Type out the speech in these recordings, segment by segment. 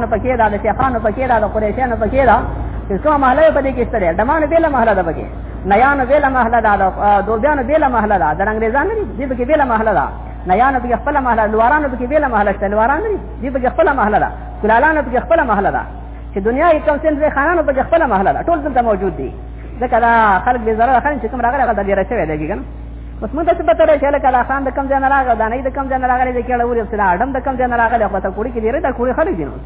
نه پکې دا د شیخانو پکې دا د قریشانو پکې دا چې څو محله په دې کې ستړي دمانه بیل محله ده پکې نیانو بیل محله ده دوبیانو بیل محله ده د انګریزانو دې پکې بیل محله ده نیانو پکې خپل محله لوارانو پکې بیل محله شته لوارانو دې پکې خپل محله ده کلالانو پکې خپل محله ده چې دنیا یې کوم سن زه خانانو پکې خپل محله ده ټول دلته موجود دي ځکه دا خلک به ضرر خان چې کوم راغله غلطه ډیره شوی دی ګان اوس موږ څه پته راځي لکه دا خان د کم ځای نه راغی دا نه د کم ځای نه راغلی د کېړه ورې سره اډم د کم ځای نه راغلی خو ته کوړي کې ډېرې دا کوړي خلک دي نو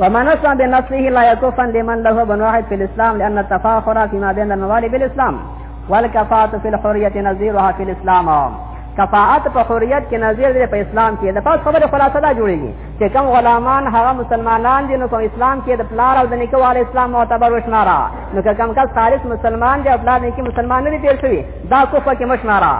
ومن اسلم بنصره لا يكفا لمن له بن واحد في الاسلام لان التفاخر فيما بين الموالي بالاسلام والكفاءه في الحريه نظيرها في الاسلام کفاءت په حریت کې نظیر دی په اسلام کې د پاس خبره خلاصه دا جوړیږي چې کوم غلامان هغه مسلمانان دي نو په اسلام کې د پلار او د نیکه وال اسلام معتبر وشمارا نو که کوم کس خالص مسلمان دی او پلار نیکه مسلمان نه دی تیر شوی دا کفر کې مشمارا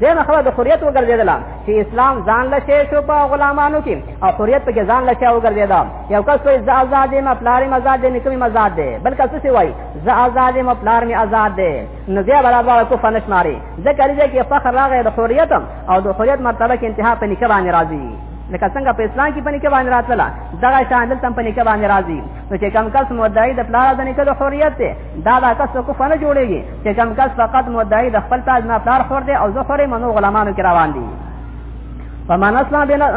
دغه خبره د حریت وګرځیدل چې اسلام ځان له شی شو په غلامانو کې او حریت په ځان له شی وګرځیدا یو کس وایي زه آزاد یم پلار مې آزاد دی نکمه مې آزاد دی بلکې څه وایي زه آزاد یم پلار مې آزاد دی نو بیا برابر کو فنش ماری ځکه لري چې فخر راغی د حریت او د حریت مرتبه کې انتها په نکبه باندې راځي لکه څنګه په اسلام کې پنیکه باندې راتله دا شان دلته پنیکه باندې راځي نو چې کم کس مدعي د پلار د نکلو حریت دی دا دا کس کو فنه جوړيږي چې کم کس فقط مدعي د خپل تاج نه پلار خور دی او زه خورې منو غلامانو کې روان دي فمن اسلام بنا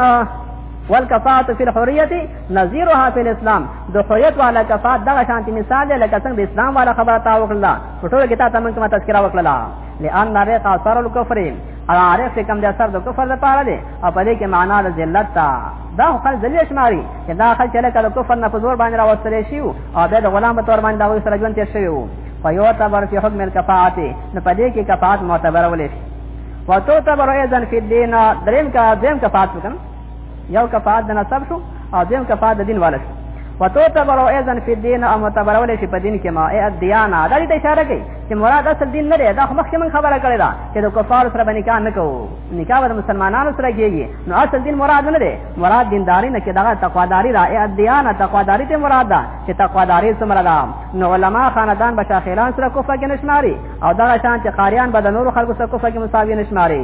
والکفاءت فی الحریت نظیرها فی الاسلام د حریت والا کفاءت دا شانتی مثال دی لکه څنګه د اسلام والا خبره تا وکړه په ټول کې تا تمن کومه تذکرہ وکړه لئن رقا اثر الكفر عارف څه کم د اثر د کفر لپاره دی او په دې کې معنا د ذلت تا دا خپل ذلیل شماري چې دا خل چې لکه د کفر نه په زور باندې راوستل شي او بیا د غلام په تور باندې دا سره ژوند تیر شوی وو په یو تبر کې حکم الکفاعت نه په دې کې کفاعت معتبر ولې شي وتعتبر ايضا في الدين دریم کا دریم کفاعت وکړه یو کفاعت د نسب شو او دیم کفاعت د دین والا شو وتعتبر ايضا في الدين او متبرول شي په دین کې ما اي الديانه دا دې اشاره کوي چې مراد اصل دین نه دی دا مخکې من خبره کړې ده چې د کفار سره باندې نکاح نه کوو نکاح د مسلمانانو سره کېږي نو اصل دین مراد نه دی مراد دینداری نه کې دا تقواداری را اي الديانه تقواداری ته مراد ده چې تقواداری څومره ده نو علما خاندان بشاخیلان سره کفر کې نشماري او دا شان چې قاریان به د نورو خلکو سره کفر کې مساوي نشماري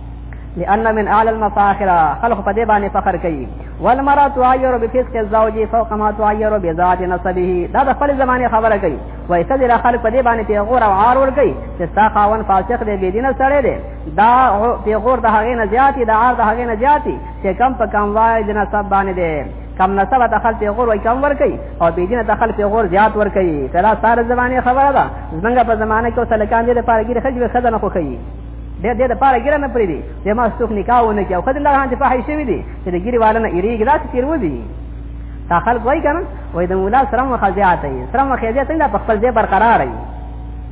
لأن من أعلى المفاخر خلق په دې باندې فخر کوي والمرأة تعير بفسق الزوج فوق ما تعير بذات نسبه دا د خپل زمانه خبره کوي وای څه دې خلق په دې باندې پیغور او عار ور کوي چې ستا خاون فاسق دی بيدینه سړی دی دا پیغور د هغې نه زیاتی د عار د هغې نه زیاتی چې کم په کم وای د نسب باندې دی کم نسبه ته خلق غور وای کم ور کوي او بی دینه ته خلق غور زیات ور کوي کله سار زمانه خبره ده زمونږ په زمانه کې وسلکان دي لپاره ګیر خجوه خزنه خو کوي دې دې د پاره ګره نه پرې دي چې ما څوک نکاح ونه کیو خدای الله هان دفاع شوی دي چې د ګری والنه ایریګ داسې تیر و دي تا خلق وای کنه وای د مولا سره مخزیات ای سره مخزیات نه په خپل ځای برقرار ای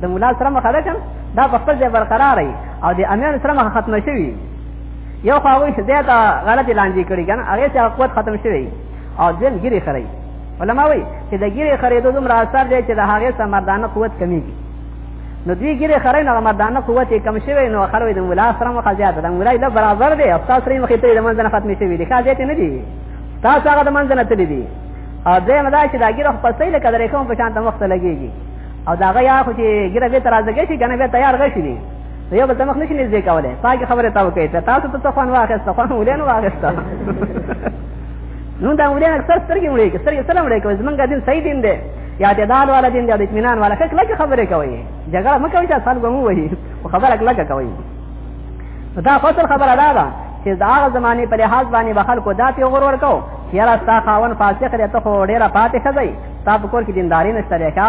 د مولا سره مخزیات کنه دا په خپل ځای برقرار ای او د امیر سره مخ ختم شوی یو خو وای چې دا غلطی لاندې کړی کنه هغه چې قوت ختم شوی او ځل ګری خړی علماء وای چې د ګری خریدو دومره اثر دی چې د هغه سمردانه قوت کمیږي نو دوی ګیره خره نه مردانه قوت کم شوی نو خره د مولا سره مخ زیات د مولا له برابر دی او تاسو یې مخې ته د منځنه ختم شوی دی ښه زیات نه دی تاسو هغه د منځنه تللی دی او دې مدا چې دا ګیره خپل سیل کده کوم په شان ته مخ ته لګیږي او دا غیا خو چې ګیره به ترازګه شي کنه به تیار غشي دی یو بل تمخ نشي نږدې کوله پاکه خبره تاو کوي ته تاسو ته څخوان واخیسته خو ولین واخیسته نو دا ولین اکثر سترګې مړې کې سترګې سلام علیکم زمونږ دین صحیح دین دی یا اعتدال والا دین دی د اطمینان والا کله کله خبرې کوي جګړه مکه وي چې خلک مو وایي او خبره کله کله کوي دا فصل خبره ده دا چې دا هغه زمانه په لحاظ باندې بخل کو دا په غور ورکو چې را ستا خاون فاسق لري ته خو ډیره پاتې خځي تا په کور کې دینداري نشته لکه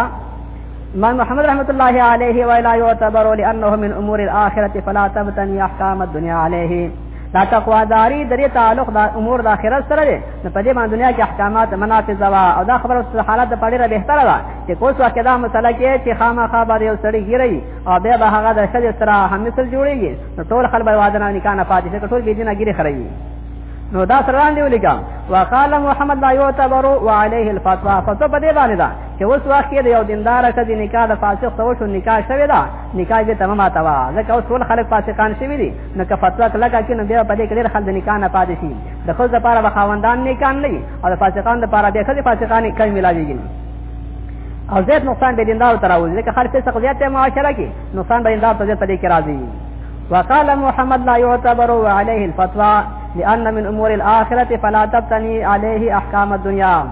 من محمد رحمت الله عليه ولا يعتبر لأنه من أمور الآخرة فلا تبتني أحكام الدنيا عليه دا تقوا داری درې تعلق د امور د آخرت سره دی نو په دې باندې دنیا کې احکامات منافذ وا او دا خبره ست حالت په ډیره بهتره ده چې کوڅ وخت دا مسله کې چې خامخا به یو سړی ګیری او بیا به هغه د شل سره هم مثل جوړیږي نو ټول خلک به وادنه نکاح نه پاتې شي ټول به دینه ګیری خړی نو دا سره وړاندې ولیکم وقال محمد لا يعتبر وعليه الفتوى فتو په دې باندې دا چې اوس وخت کې یو دیندار کړي نکاح د فاسق سره شو نکاح شوی دا نکاح به تمامه توا ځکه اوس ټول خلک فاسقان شوی دي نو که فتوا کلکه کړي نو بیا په دې کې ډېر خلک د نکاح نه پاتې شي د ښځو لپاره به خاوندان نکاح نه وي او د فاسقانو لپاره بیا ښځې فاسقان نکاح ملاوېږي او زیات نقصان به دیندارو ته راوځي ځکه خلک فسق زیات دی معاشره کې نقصان به دیندار ته زیات په دې کې راځي وقال محمد لا يعتبر عليه الفتوى لأن من أمور الآخرة فلا تبتني عليه أحكام الدنيا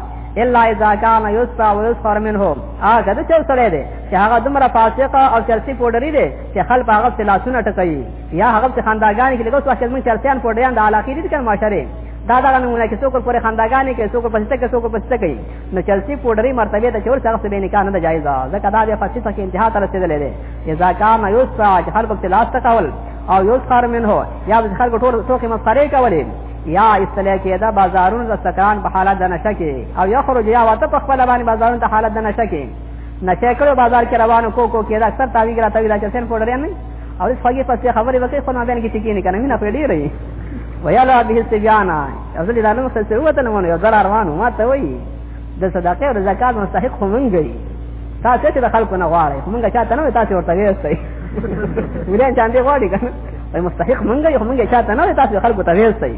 الا اذا كان يسفى ويسخر منه هغه د چل سره دی چې هغه دومره فاسق او چلسی پوډری دی چې خلک هغه څه لاسونه ټکوي یا هغه څه خنداګان کې لګوس وخت موږ چرتيان پډيان د علاقې دي کنه معاشره دا دا نمونه کې څوک پر خنداګانې کې څوک په څه کې څوک په څه کوي نو چلسي پوډري مرتبه ته چور څنګه به نکاح نه جایز ده ځکه دا د فصل څخه انتها تر رسیدلې ده اذا کان یوسع چې خلکو ته لاس تکول او یوسخر منه یا د خلکو ټول څوک مسخره کولې یا استلې کې دا بازارونو د سکران په حالت د نشه کې او یخرج یا وته په خپل باندې بازارونو ته حالت د نشه کې نشه کړو بازار کې روانو کو کو کې دا اکثر تاویګ را تاویګ را چې سن پوډر نه او اس خوږی پسې خبرې وکړې خو نه باندې کې ټکی نه کنه نه پېډې رہی ویالا به سجانا ازل دا نو څه وته نه ونه یو زر روانو ما ته وایي د صدقې او زکات مستحق خو مونږ یې تاسو ته د خلکو نه غواړي مونږ چاته نه تاسو ورته وېستای ولې چاندې غواړي کنه وای مستحق مونږ یې مونږ چاته نه تاسو خلکو ته وېستای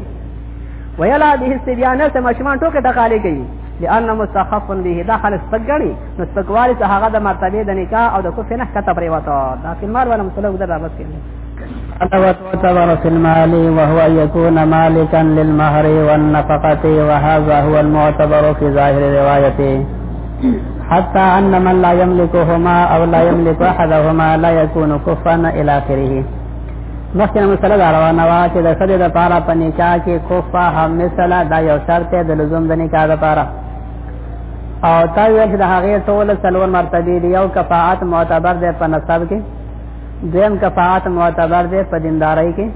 ویلا به سبیانه سم شمان ټوکه ټکاله کوي لان مستخف به داخل سګړي نو سګوالي ته هغه د مرتبه د نکاح او د کوفه نه کته پرې وته دا فلمار ولا مسلو در راوځي وتورث المال وهو أن يكون مالكا للمهر والنفقة وهذا هو المعتبر في ظاهر روايته حتى أن من لا يملكهما أو لا يملك أحدهما لا يكون كفا إلى آخره مخکې مسله دا روانه وه چې د ښځې دپاره په نکاح کې کفه هم مثله دا یو شرط دی د لزوم د نکاح دپاره او تا ویل چې د هغې ټول څلور مرتبې دي یو کفاعت معتبر دی په نسب کې دویم کفاعت معتبر دی په دیندارۍ کې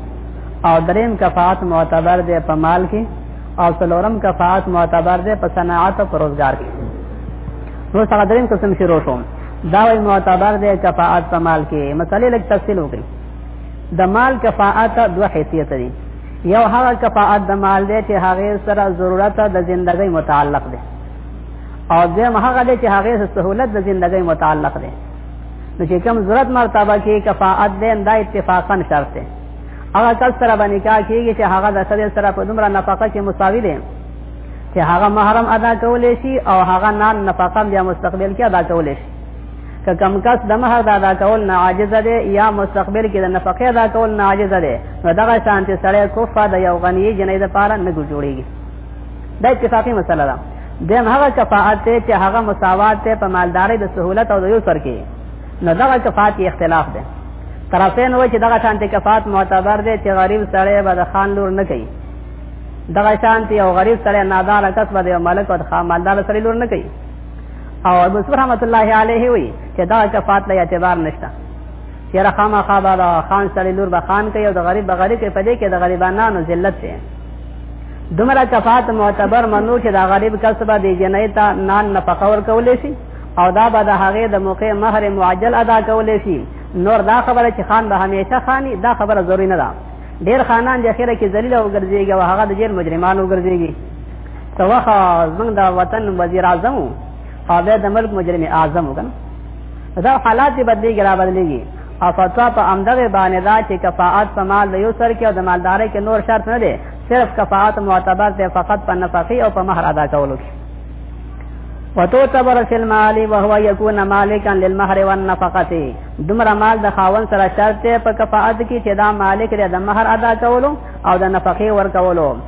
او دریم کفاعت معتبر دی په مال کې او څلورم کفاعت معتبر دی په صناعت او په روزګار کې نو څنګه دریم قسم شروع شوم دا وایي معتبر دی کفاعت په مال کې مسلې لږ تفصیل وکړي د مال کفاعت دوه حیثیت دي یو هغه کفاعت د مال دی چې هغه سره ضرورت د زندګۍ متعلق دی او دویم هغه دی چې هغه سره سهولت د زندګۍ متعلق دی نو چې کوم ضرورت مرتبه کې کفاعت دی دا اتفاقا شرط دی هغه کس سره باندې کا کېږي چې هغه د سړي سره په دومره نفقه کې مساوي دی چې هغه محرم ادا کولې شي او هغه نان نفقه بیا مستقبل کې ادا کولې شي که کم کس د مہر د ادا کول نه عاجز دی یا مستقبل کې د نفقه ادا کول نه عاجز دی نو دغه شانتي سړی کوفه د یو غنی جنې د پاره نه جوړیږي دا اتفاقی مسله ده دیم هغه کفاعت ته چې هغه مساوات ته په مالداري د سهولت او د یو سر کې نو دغه کفاعت کې اختلاف ده طرفین وای چې دغه شانتي کفاعت معتبر دی چې غریب سړی به د خان لور نه کوي دغه شانتي او غریب سړی نادار کس به د ملک او د خان مالدار سړی لور نه کوي او ابو سفر رحمت الله علیه وی چې دا کفات له اعتبار نشته چې رقم خابا دا خان سره لور به خان کوي او د غریب به غریب کوي په دې کې د غریبانو ذلت دی دومره کفات معتبر منو چې دا غریب کسب به دی جنې ته نان نفقه ور کولې شي او دا به د هغه د موقع مہر معجل ادا کولې شي نور دا خبره چې خان به همیشه خاني دا خبره ضروری نه ده ډیر خانان د اخره کې ذلیل او ګرځيږي او هغه د جیل مجرمانو ګرځيږي ته وخه زمونږ د وطن وزیر اعظم او بیا د ملک مجرم اعظم وګن دا حالات دی بدلیږي را بدلیږي او فتوا په امدغه باندې دا چې کفاعت په مال د یو سر کې او د مالداري کې نور شرط نه دی صرف کفاعت معتبر دی فقط په نفقه او په مہر ادا کولو کې وتعتبر في المال وهو يكون مالكا للمهر والنفقه دمر مال د خاون سره شرط په کفاعت کې چې دا مالک لري د مہر ادا کولو او د نفقه ور کولو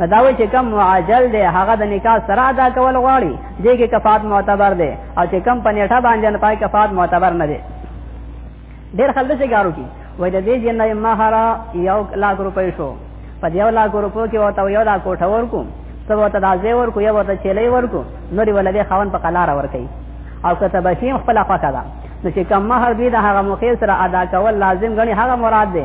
دا وی چې کم معاجل دی هغه د نکاح سره ادا کول غواړي دې کې کفات معتبر دی او چې کم په نیټه باندې نه پای کفات معتبر نه دی ډېر خلک څه ګارو کی وای د دې جنې مہر یو لاک روپۍ شو په یو لاک روپو کې وته یو لاک کوټه ورکو سبا ته دازې ورکو یو ته چلې ورکو نو دی ولې خاون په قلار ور کوي او که تبشیم خپل خواکه ده نو چې کم مہر دی د هغه مخې سره ادا کول لازم غني هغه مراد دی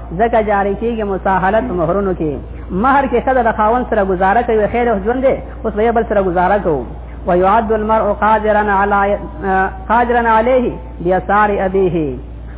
ځکه جاری کیږي مساهلت مہرونو کې مہر کې خدای د خاون سره گزاره کوي خیر او ژوند دی اوس به بل سره گزاره کوو ويعد المرء قادرا على قادرا عليه بيسار ابيه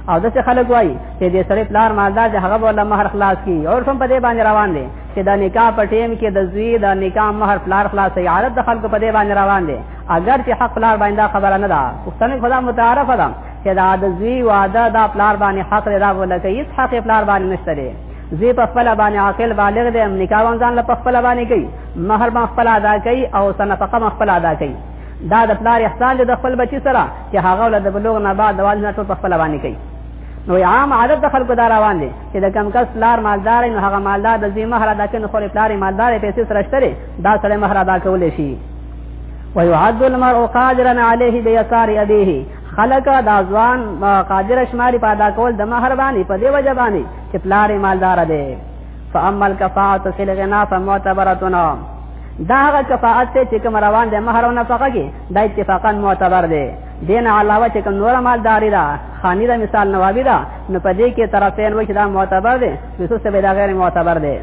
او دسه خلک وای چې د سړی پلار مالدا چې هغه ولا مہر خلاص کی او هم په دې باندې روان دي چې دا نکاح په ټیم کې د زوی د نکاح مہر پلار خلاص یې عادت د خلکو په دې باندې روان دي اگر چې حق پلار باندې خبره نه ده پښتنه خدا متعارف ده چې دا د زوی واده دا پلار باندې حق لري دا ولکه هیڅ حق پلار باندې نشته لري زی په خپل باندې عاقل بالغ دی نکاح ځان له خپل باندې کوي مہر ما خپل ادا کوي او سنفقه ما خپل ادا کوي دا د پلار احسان دی د خپل بچی سره چې هغه ول د بلوغ نه بعد د والد نه ټول په خپل باندې کوي نو عام عادت د خلکو دا روان دي چې د کم کس پلار مالدار نو هغه مالدار د زی مہر ادا کوي نو خپل پلار مالدار پیسې سره شته دا سره مہر ادا کول شي ويعد المرء قادرا عليه بيسار أبيه خلق دا ځوان قادر شماري پیدا کول د مہر باندې په دی وجه باندې چې پلار مالدار دی فاما الكفاءه في الغنا فمعتبرتنا دا هغه کفاءت ته چې کوم روان دی مہر او نفقه کې دا اتفاقا معتبر دی دین علاوه چې کوم نور مالداري دا خانی دا مثال نوابی دا نو په دې کې طرفین وکړي دا معتبر دی خصوص به دا غیر معتبر دی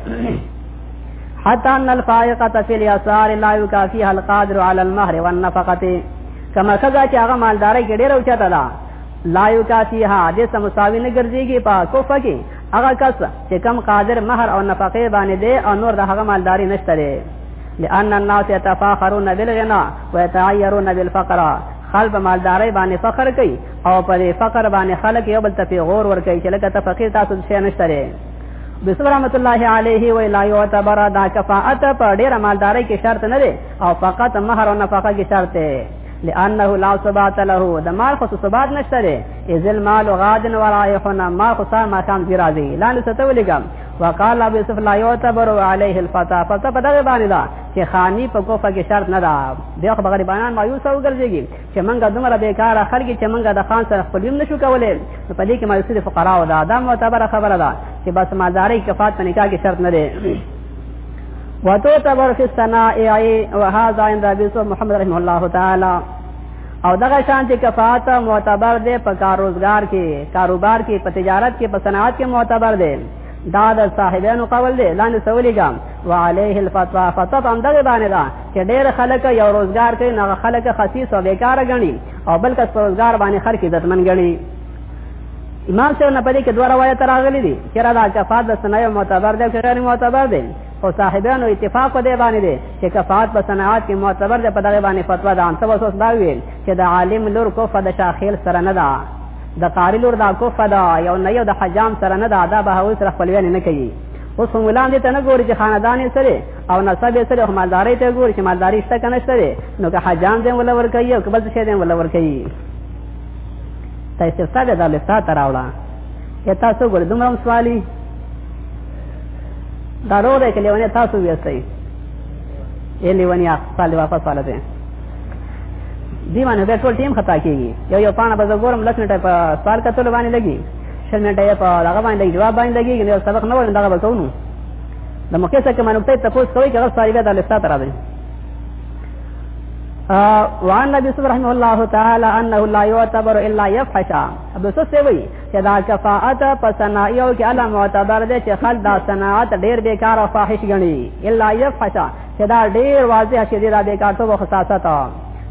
حتى ان الفائقه في اليسار لا يكافيها القادر على المهر والنفقه کومه سزا چې هغه مالداري کې ډېر اوچته ده لا یو کافیها دې سم مساوي نه ګرځيږي په کوفه کې هغه کس چې کم قادر مہر او نفقه باندې دی او نور د هغه مالداري نشته دی لأن الناس يتفاخرون بالغنى ويتعيرون بالفقر خلب مالداري باندې فخر کوي او پر فقر باندې خلک یو بل ته پیغور ور کوي چې لکه ته فقیر تاسو شي نشته دی بسم الله علیه و الا یعتبر دا کفاءت په ډیر مالداري کې شرط نه دی او فقط مہر و نفقہ کی شرط ہے لانه لا ثبات له د مال خو ثبات نشته دی اذ المال غادن ورائحنا ما خو سار ما کام کی راضی لاندې ستو لګم وقال ابو يوسف لا يعتبر عليه الفتى فتى په دغه باندې دا چې خاني په کوفه کې شرط نه دا بیا خو بغیر بیان مایوس او ګرځيږي چې منګه دومره بیکار خلک چې منګه د خان سره خپل نشو کولای په دې کې مایوسي فقرا او دا دا معتبر خبره ده چې بس مازاري کفات په نکاح کې شرط نه دی وتعتبر في الصنائع وهذا عند ابي محمد رحمه الله تعالى او دغه شان چې کفاعت معتبر دی په کار روزگار کې کاروبار کې په تجارت کې په صنعت کې معتبر دی دا د صاحبانو قول دی لاندې سولې ګام وعليه الفتوا فتوا هم دغه باندې دا چې ډېر خلک یو روزگار کوي نه خلک خصيص او بیکاره غني او بلکې روزگار باندې خر کې عزتمن غني امام سره نه پدې کې دوه روایت راغلي دي چې را دا کفات د صنایع معتبر دی چې غیر معتبر دی او صاحبانو اتفاق په دې باندې دی چې کفات په صنایعات کې معتبر دی په دغه باندې فتوا ده ان تاسو دا ویل چې د عالم لور کو فد شاخیل سره نه ده د قاری لور دا کو فد یو نه یو د حجام سره نه ده دا به هو سره خپلوي نه کوي اوس هم ولاندې ته نه ګوري چې خاندان یې سره او نسب یې سره مالداري ته ګوري چې مالداري شته کنه شته نو که حجام دې ولور کوي او کبل څه دې ولور کوي تا استفسار دې دلې تا تراوړه یتا سو ګور دومره سوالی دا رو دې کله ونه تاسو ویسي یې لیونی خپل واپس والا دې دی باندې به ټول ټیم خطا کیږي یو یو پانه به ګورم لس منټه په سوال کتل باندې لګي شل منټه په هغه باندې جواب باندې لګي یو سبق نه ول دغه بسونو د مکه څخه منو ته تاسو کوی چې غوښتل بیا د لسته راځي وان نبی صلی رحمه الله تعالی انه لا يعتبر الا يفحشا ابو سوسه وی چې دا کفاءت په صنایعو کې الا معتبر دی چې خل دا صناعت ډیر بیکار او فاحش غني الا يفحشا چې دا ډیر واضح شي دا بیکار ته خصاصت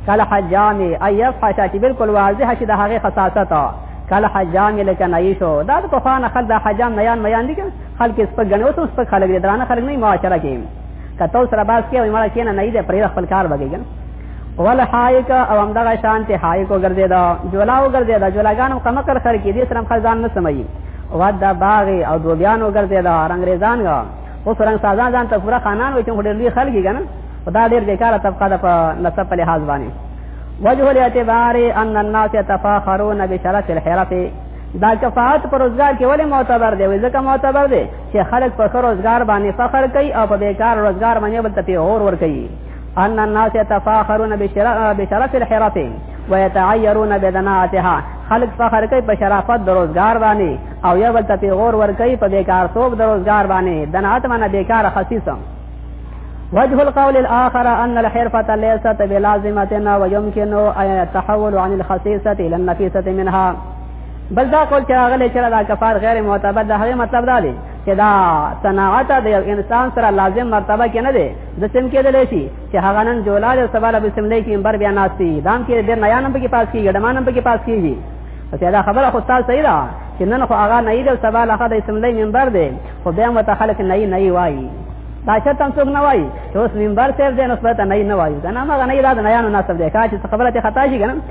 کله حجامي اي يفحشا چې بالکل واضح شي دا هغه خصاصت کله حجام لکه نای شو دا د طوفان خل د حجام میان میان دي خلک سپګنه اوس سپګ خلک درانه خلک نه معاشره کې کته سره باس کې وای مړه کینه نه دې پرې خپل کار وګیږي ول حایک او هم دغه شان ته حایک وګرځي دا جولا وګرځي دا جولاګانو کم کر خر کې دې سره خزان نه سمایي او دا باغ او دو بیان وګرځي دا انګريزان غا او سرنګ سازان ځان ته پورا خانان وي چې ډېر لوی خلګي کنه دا ډېر بیکاره طبقه ده په نسب په لحاظ باندې وجه الاعتبار ان الناس يتفاخرون بشرف الحرف دا کفاءت پر روزګار کې ولې معتبر دی ځکه معتبر دی چې خلک په سر روزګار باندې فخر کوي او په بیکار روزګار باندې بل ته اور ور کوي ان الناس يتفاخرون بشرف الحرف ويتعيرون بدناتها خلق فخر کوي په شرافت د روزګار باندې او یو بل ته پیغور ور کوي په بیکار توب د روزګار باندې دنات منه بیکار خصیصم وجه القول الآخر أن الحرفة ليست بلازمتنا ويمكن أن يتحول عن الخصيصة إلى النفيسة منها بل دا کول چې هغه لچره دا کفار غیر معتبر ده هغه مطلب دا دی چې دا صناعت د یو انسان سره لازم مرتبه کې نه دی د سم کې دلې شي چې هغه نن جولال او سباله به سم لیکي بر بیا ناشتي دام کې ډېر نیا نمبر کې پاس کیږي ډمان نمبر کې پاس کیږي چې دا خبره خو تاسو صحیح ده چې نن خو هغه نه دی سبا له خدای سم لې منبر دی خو بیا مت خلک نه نه وایي دا شرط هم څوک نه وایي چې اوس منبر سر دی نو سبا ته نه نه وایي دا نه هغه نه دا نه یانو ناسب دی کا چې خبره ته خطا شي کنه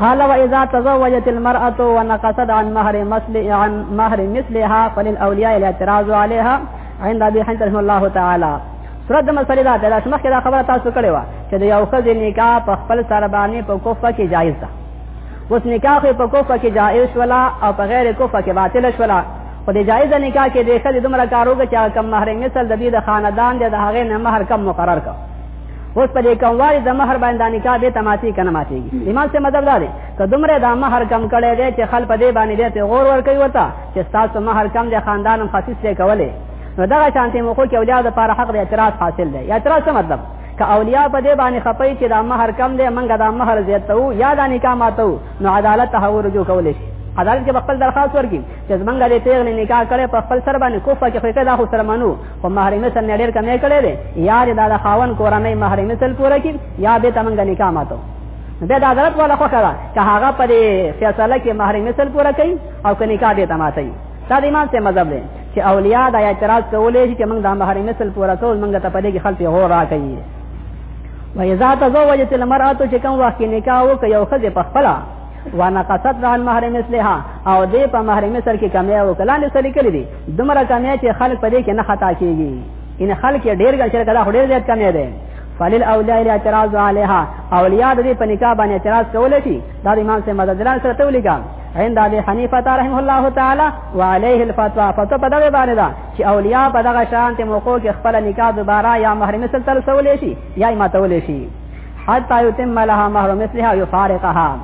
قال واذا تزوجت المراه ونقصت عن مهر مثل عن مهر مثلها فللاولياء الاعتراض عليها عند ابي حنيفه رحمه الله تعالى سورۃ مسلې دا د شمخ کې دا خبره تاسو کړې و چې د یو خځې نکاح په خپل سره باندې په کوفه کې جایز ده اوس نکاح خو په کوفه کې جائز ولا او په غیر کوفه کې باطل شولا خو د جائز نکاح کې د خځې دومره کاروګه چې کم مہر مثل د دې د خاندان د هغه نه مہر کم مقرر کړ اوس په دې کوموالي د مہر باندې د نکاح به تماتي کنه ماتيږي امام سے مطلب دا دی که دومره د مہر کم کړي دی چې خل په دې باندې دې غور ور کوي وتا چې تاسو مہر کم دي خاندان هم خصیص دی کولې نو دا شانتي مخو کې اولیاء د پاره حق د اعتراض حاصل دی اعتراض څه مطلب که اولیاء په دې باندې خپي چې د مہر کم دی منګه د مہر زیاتو یا د نکاح ماتو نو عدالت ته ورجو کولې شي عدالت کې خپل درخواست ورکړي چې زمونږ د تیغ نه نکاح کړي په خپل سر باندې کوفه کې خو دا خو سره منو خو مہر مثل نه ډیر کمې کړې دي یا دې دا خاون کورنۍ مہر مثل پوره کی یا به تمنګ نکاح ماتو به دا حضرت ولا خو کړه چې هغه په دې فیصله کې مہر مثل پوره کړي او کني نکاح دې تماتي دا د ایمان څخه مذهب دی چې اولیاء دا اعتراض کولې شي چې موږ د مہر مثل پوره کول موږ ته په دې کې خلک غور راکړي و اذا تزوجت المرأه چې کوم وخت کې نکاح وکړي او خځه په خپل وانا قصد عن مہر مثلها او دې په مہر مثل کې کمی او کلان سلیکلي دي دمر کمه چې خلک پدې کې نه خطا کیږي ان خلک ډیر ګل چې دا ډیر زیات کمه ده فلل اولیاء الاعتراض علیها اولیاء د دې په نکاح باندې اعتراض کول شي دا د امام سے مدد لران سره تولی کا عند ابي حنيفه رحمه الله تعالی وعليه الفتوى فتوى په دغه باندې دا چې اولیاء په دغه شان ته موقع کې خپل نکاح دوباره یا محرم سره تل سولې شي یا ماتولې شي حتى يتم لها مهر مثلها يفارقها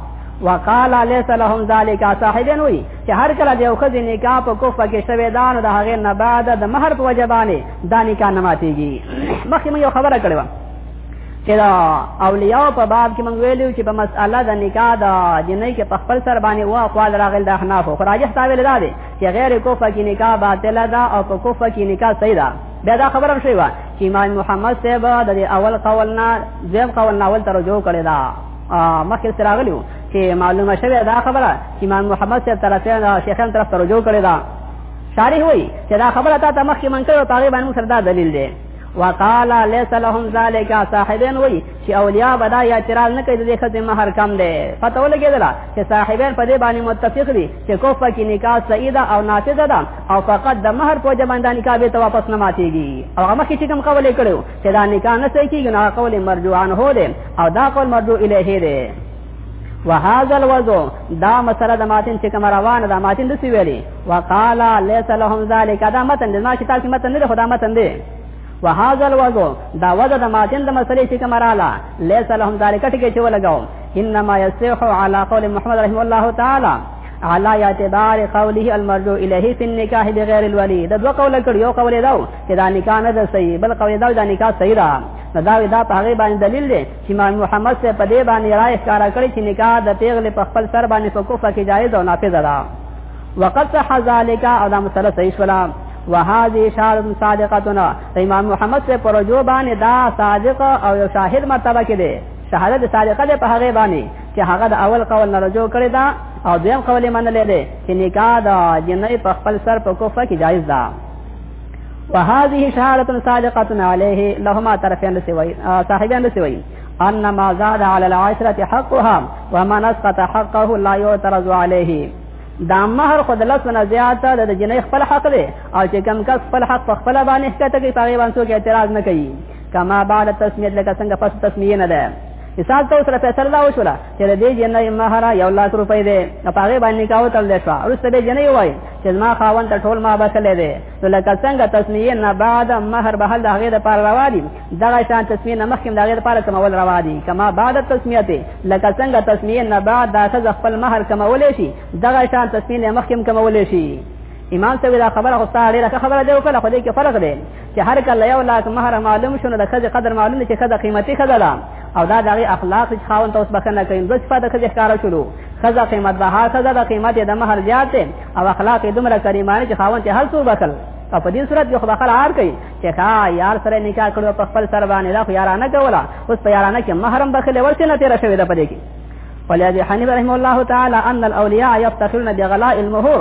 وقال ليس لهم ذلك صاحبن وی چې هر کله د یو خزې نکاح په کوفه کې شوی دا نو د هغې نه بعد د مهر په وجه باندې دا نکاح نه ماتېږي مخکې موږ یو خبره کړې وه چې دا اولیاء په باب کې موږ ویلو چې په مسأله د نکاح د جنۍ کې په خپل سر باندې وا اقوال راغل د احناف خو راجح تاویل دا دی چې غیر کوفه کې نکاح باطله ده او په کوفه کې نکاح صحیح ده بیا دا خبره شوی و چې امام محمد صاحب د اول قول نه زم قول نه اول ته رجوع کړی دا مخکې سره غلیو چې معلومه شوه دا خبره چې امام محمد صاحب طرفه دا شیخان طرف ته رجوع کړی دا شارح وای چې دا خبره تا ته مخکې من کړو پاغه باندې سره دا دلیل دی وقال ليس لهم ذلك صاحبين وي چې اولیاء بدا یا اعتراض نه کوي د دې خدمت مہر کم دی پته ولګیدل چې صاحبین په دې باندې متفق دي چې کوفه کې نکاح سعیده او نافذه ده او فقط د مہر په جبان د نکاح به ته واپس نه ماتيږي او هغه مخکې چې کوم قول کړو چې دا نکاح نه صحیح کیږي نو قول مرجوعان هو دي او دا قول مرجوع الیه دي وهذا الوضع دا مسله د ماتن چې کوم روان دا ماتن د سی ویلي وقال ليس لهم ذلك دا متن د ما چې تاسو متن نه خدا متن دی وهذا الوضع دا وضع د ماتن د مسلې چې کوم رااله ليس لهم ذلك ټکی چې ولګاو انما يصح على قول محمد رحمه الله تعالی على اعتبار قوله المرجو الیه فی النکاح بغیر الولی د دوه قول کړ یو قول دا چې دا نکاح نه ده صحیح بل قول دا دا نکاح صحیح ده نو دا دا په هغه باندې دلیل دی چې امام محمد سے په دې باندې رائے ښکارا کړی چې نکاح د پیغله په خپل سر باندې په کوفه کې جایز او نافذ ده وقد صح ذلك او دا مسله صحیح شولا وهذه شارت صادقتنا امام محمد سے پروجو باندې دا صادق او شاهد مرتبه کې دی شهادت صادقه ده په هغه باندې چې هغه د اول قول نه رجوع کړی دا او دویم قول یې منلې دی چې نکاح د جنې په خپل سر په کوفه کې جایز ده وهذه شهادة صادقة عليه لهما طرفين سوي صاحبان سوي أن ما زاد على العشرة حقها وما نسقط حقه لا يعترض عليه دا مہر خود لس نه زیات ده د جنې خپل حق دی او چې کم کس خپل حق په خپل باندې ښکته کوي په غیبانسو کې اعتراض نه کوي کما بعد تسمیه لکه څنګه پس تسمیه نه ده حساب ته سره فیصله دا وشوله چې د دې جنې مہر یو لاک روپۍ دی په هغه باندې کاو تل دی شو ورسته به جنې وای چې ما خاون ته ټول ما بسلې دی نو لکه څنګه تسمیه نه بعد مہر به د هغه د پاره روا دي دغه شان تسمیه نه مخکې د هغه د پاره کمول روا دي کما بعد تسمیه ته لکه څنګه تسمیه نه بعد د خپل مہر کمول شي دغه شان تسمیه نه مخکې کمول شي امام ته دا خبره خو ستاره ډیره خبره دی او کله خو دې کې فرق دی چې هر کله یو لاک مہر معلوم شونه د خځه قدر معلوم چې خځه قیمتي خځه ده او دا دغه اخلاق چې خاون ته اوس بخنه کوي د صفات خځه ښکارا شلو خځه قیمت به هر خځه د قیمت د مہر زیات او اخلاق یې دومره کریمانه چې خاون ته هر څو بخل او په دې صورت یو خبر عار کوي چې ښا یار سره نکاح کړو په خپل سر باندې دا خو یارانه کولا اوس په یارانه کې محرم بخله ورته نه تیر شوی دا پدې کې ولې حنیف رحم الله تعالی ان الاولیاء یفتخرون بغلاء المهور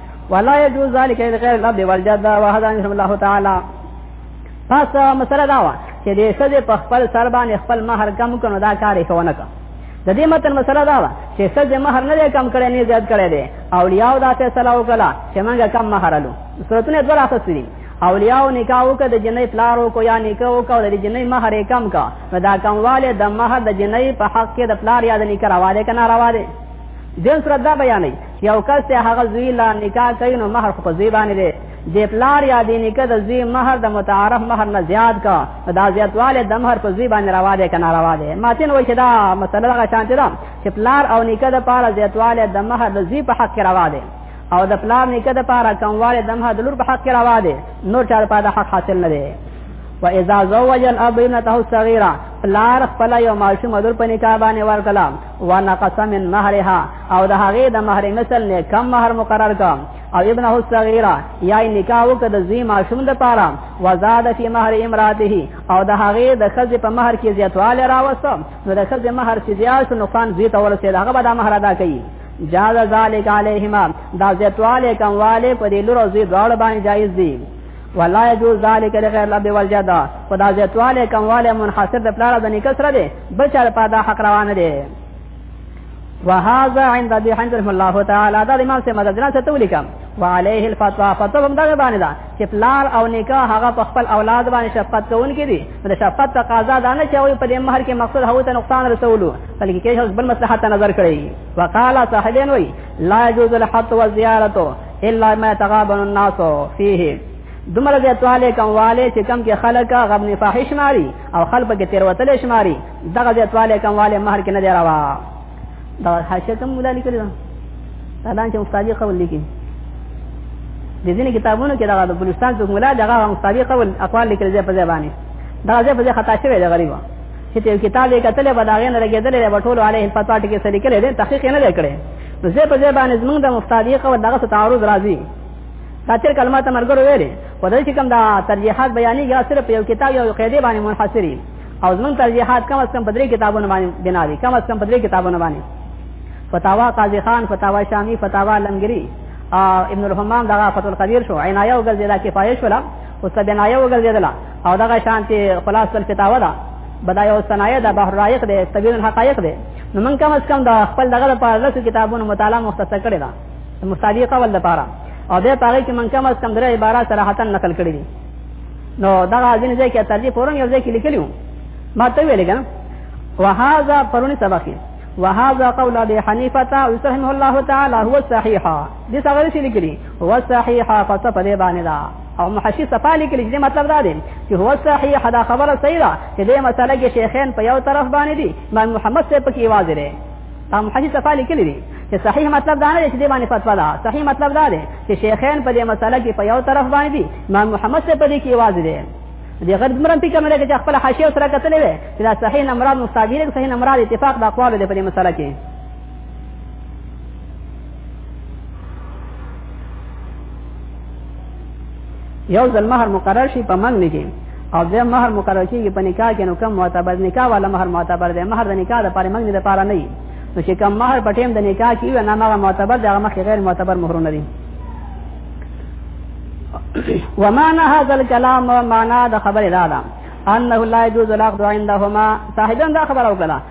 ولا يجوز ذلك الا غير الاب والجد وهذا ان الله تعالى پس مسله دا وا چې دې سده په خپل سر باندې خپل مہر کم کړو دا کار یې کوونه کا د دې متن مسله دا وا چې سده مہر نه کم کړي نه زیات کړي دي اولیاء دا فیصله وکړه چې موږ کم مہر لو سورتونه دوه راخستې اولیاء نکاح وکړه د جنې پلارو کو یا نکاح وکړه د جنې مہر کم کا دا کم والے د مہر د جنې په حق کې د پلار یا د نکاح راواله کنه راواله دین سره دا بیانې یو کس ته هغه زوی لا نکاح کوي نو مہر خو په زوی باندې دی د پلار یا د نیکه د زوی مہر د متعارف مہر نه زیات کا دا زیاتواله د مہر په زوی باندې روا دی کنه روا دی ماتین وای چې دا مسله هغه شان ده چې پلار او نیکه د پاره زیاتواله د مہر د زوی په حق روا دی او د پلار نیکه د پاره کمواله د مہر د لور په حق روا دی نور چا په حق حاصل نه دی و اذا زوج الاب ابنته الصغيره لار خپل یو ماشوم در په نکاح باندې ورکلا ونقص من مهرها او د هغه د مهر مثل نه کم مهر مقرر کا او ابن هو صغیرا یا نکاح وک د زوی معشوم د پاره وزاد فی مهر امراته او د هغه د خزه په مهر کې زیاتواله راوست نو د خزه مهر چې زیات شو نقصان زی ته ورسید هغه به د مهر ادا کړي جاز ذالک علیهما دا زیاتواله کمواله په دې لور او زی دواړه باندې جایز دي ولا يجوز ذلك لغير الاب والجدا خدا زیتواله کمواله منحصر د پلار د نکاح سره دی بل چا په دا حق روان دی وهذا عند ابي حنيفه رحمه الله تعالى دا امام سے مدد نه ته ولیکم وعليه الفتوى فتوى هم دغه باندې دا چې پلار او نکاح هغه په خپل اولاد باندې شفقت کوون کې دي د شفقت تقاضا دا نه چې وي په دې مہر کې مقصد هو ته نقصان رسولو بلکې کې هیڅ بل مصلحت نظر کړی وقاله صاحبین وی لا يجوز الحط والزيارته الا ما تغابن الناس فيه دومره د تواله کمواله چې کم کې خلک غبن فاحش ماري او خلک کې تیروتل شماري دغه د تواله کمواله مہر کې نه دی راوا دا حاشیه کوم ولا لیکل دا دا چې استاد قول لیکي د ځینې کتابونو کې دا د بلوچستان څوک مولا دغه استاد قول اقوال لیکل ځای په ځای باندې دا ځای په ځای خطا شوی دی غریبه چې یو کتاب یې کتلې به دا غې نه لګېدلې دی به ټولو علیه الفتوا ټکې څه لیکلی دی تحقیق یې نه دی کړی نو زه په ځای باندې زمونږ د مفتادیق او دغه څه تعارض راځي دا تیر کلمه ته مرګرو ویلې په دې چې کوم دا ترجیحات بیانېږي صرف یو کتاب یو قاعده باندې منحصري او زمونږ ترجیحات کم از کم په درې کتابونو باندې بنا دي کم از کم په درې کتابونو باندې فتاوا قاضي خان فتاوا شامی فتاوا لنګری ابن الحمام دغه فتح القدیر شو عنایه وګرځیدا کفایه شولا اوس بنایه وګرځیدله او دغه شانتي خلاص الفتاوا ده بدا یو صنایع ده بحر رایق ده تبین الحقایق ده نو من کم از کم د خپل دغه لپاره لسو کتابونو مطالعه مختصر کړی ده مستعدی قول لپاره او به پاره کې من کم از کم درې عبارت صراحتا نقل کړی دي نو دا غازین ځای کې ترجیح پورن یو ځای کې لیکلیو ما ته ویل کنه وهذا پرونی سبقي وهذا قول ابي حنيفه رحمه الله تعالى هو الصحيح دې څنګه چې لیکلي هو صحیح فصف دې باندې دا او محشي صفا لیکلي چې مطلب دا دی چې هو صحیح دا خبره صحیح ده چې دې مسله کې شیخین په یو طرف باندې دي امام محمد صاحب پکې आवाज لري او محشي صفا لیکلي دي چې صحیح مطلب دا نه دی چې دې باندې فتوا ده صحیح مطلب دا دی چې شیخین په دې مسله کې په یو طرف باندې دي امام محمد صاحب پدې کې आवाज لري دې غرض مرن پکې مله چې خپل حاشیه سره کتلې وي چې دا صحیح نه مراد مستعجله صحیح نه مراد اتفاق د اقوال دې په دې مسله کې یو ځل مہر مقرر شي په منګ نه کې او د مہر مقرر کیږي په نکاح کې نو کم معتبر نکاح والا مہر معتبر دی مہر د نکاح د پاره منګ نه د پاره نه وي نو چې کم مہر په ټیم د نکاح کې وي نه مغه معتبر دی هغه مخ غیر معتبر مہرونه دي ومعنى هذا الكلام معنا د خبر الاله انه لا يجوز الاخذ عندهما صاحبان دا خبر او کلا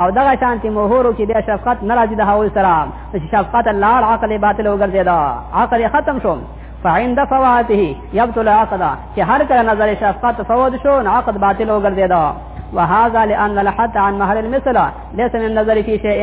او دغه شانتی مهورو کې بیا شفقت ناراضي د هغوی سره چې شفقت لاړ عقل باطل وګرځیدا عقل ختم شو فعند فواته يبطل عقدا چې هر کله نظر شفقت فوت شو نو عقد باطل وګرځیدا وهذا لان الحد عن مهر المثل ليس من نظر في شيء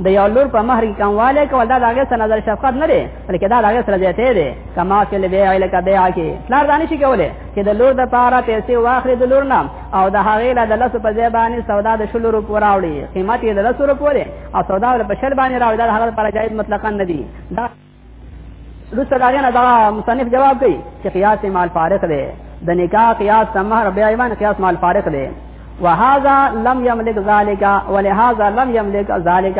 د یو لور په مهر کې کمواله کول دا دغه نظر شفقت نه بلکې دا دغه سره زیاتې دی کما چې لبیع لک بیع کې پلار دانی شي کوله چې د لور د پاره پیسې واخلې د لور نام او د هغې له د لاسو په ځای باندې سودا د شلو روپو راوړي قیمت یې د لاسو روپو دی او سودا ول په شل باندې راوړي دا هغه لپاره جایز مطلقاً نه دی دا لوسته دا نه دا مصنف جواب کوي چې قیاس مال فارق دی د نکاح قیاس سمهر بیا ایمان قیاس مال فارق دی وهذا لم يملك ذلك ولهذا لم يملك ذلك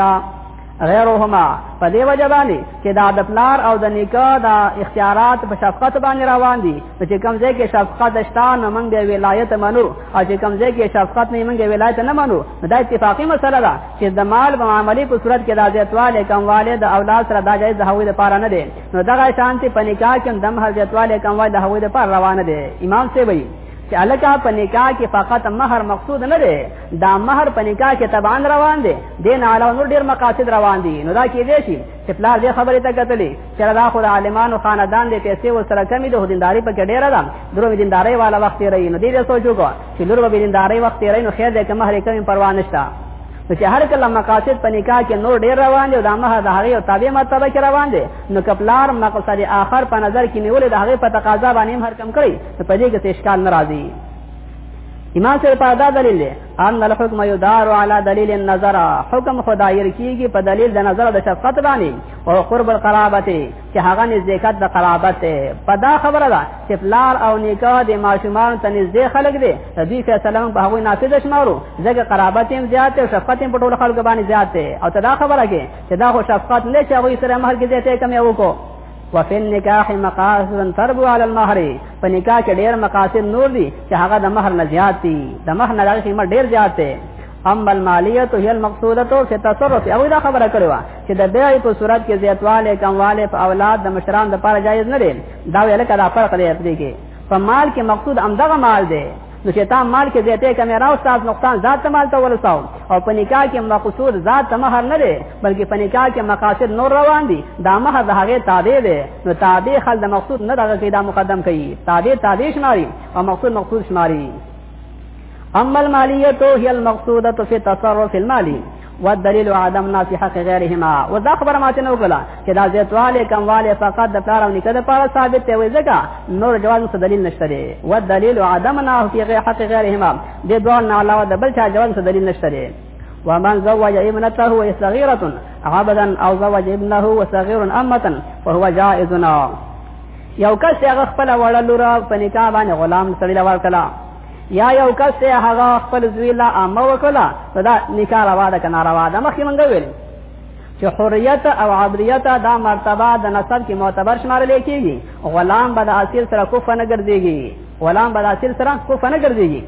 غیرهما په دې وجه باندې چې دا د پلار او د نیکه دا اختیارات په شفقت باندې روان دي چې کوم ځای کې شفقت شته نو موږ د ولایت منو او چې کوم ځای کې شفقت نه موږ ولایت نه منو دا اتفاقی مسله ده چې د مال په معاملې په صورت کې راځي تواله کوم والد اولاد سره دا جایز د هوی د پاره نه دی نو دغه شانتي په نکاح کې دم هر جتواله کوم والد د هوی د پاره روان دی امام سی وایي چې الکه په نکاح کې فقط مہر مقصود نه دی دا مہر په نکاح کې تبان روان دی دین علاوه نور ډیر مقاصد روان دي نو دا کې دی شي چې پلار دې خبرې ته کتلې چې دا خو د عالمانو خاندان دې پیسې وسره کمی د دینداري په کې ډیر ده درو دینداري والا وخت یې رہی نو دې سوچو کو چې لور به دینداري وخت یې رہی نو خیر دې کومه هرې کمی پروا نشته نو چې هر کله مقاصد په نکاح کې نور ډیر روان دي او د مه د هغه او تابع مرتبه کې روان دي نو کپلار مقصد آخر په نظر کې نیولې د هغه په تقاضا باندې هر کم کړی په دې کې اشکال ناراضي امام سره په دا دلیل دی ان الحكم يدار على دلیل النظر حکم خدای رکیږي په دلیل د نظر د شفقت باندې او قرب القرابت چې هغه نزدېکت د قرابت په دا خبره ده چې پلار او نیکه د ماشومان ته نږدې خلک دي د دې فیصله په هغه نافذ شمارو ځکه قرابت هم زیات او شفقت هم په ټول خلکو باندې زیات او ته دا خبره کې چې دا خو شفقت نه چې هغه سره مهر کې زیاتې کمې وکړو وفي النکاح مقاصد تربو علی المهر په نکاح کې ډېر مقاصد نور دي چې هغه د مہر نه زیات دي د مہر نه دغه قیمت ډېر زیات دی اما المالیت هي المقصوده فی التصرف او دا خبره کړو چې د بیع په صورت کې زیاتواله کمواله په اولاد د مشران د لپاره جایز نه دی دا ویل کړه فرق دی دې کې په مال کې مقصود امدغه مال دی نو چې تا مال کې زیاته کمې راو تاسو نقصان ذات ته مال ته ورساو او په نکاح کې مقصود ذات ته مہر نه دی بلکې په نکاح کې مقاصد نور روان دي دا مہر د هغه تابع دی نو تابع خل د مقصود نه دغه کې دا مقدم کوي تابع تابع شماري او مقصود مقصود شماري اما المالیه هي المقصوده في التصرف المالي والدليل عدم نا في حق غيرهما ودا خبر ما ته نو کلا چې دا زیتواله کمواله فقط د پلار او نکد په ثابت دی وای ځکه نور جواز څه دلیل نشته دی والدليل عدم نا في حق غيرهما د دوه نه علاوه د بل چا جواز څه دلیل نشته دی ومن زوج ابنته وهي صغيرة عبدا او زوج ابنه وصغير امه فهو جائز یو کس هغه خپل وړلور په نکاح باندې غلام سړی لور کلا یا یو کس ته هغه خپل زوی لا امه وکړه نو دا نکاح روا ده که ناروا ده مخکې مونږ ویل چې حریت او عبریت دا مرتبه د نسب کې معتبر شمارل کېږي غلام به د اصل سره کوفه نه ګرځېږي غلام به د اصل سره کوفه نه ګرځېږي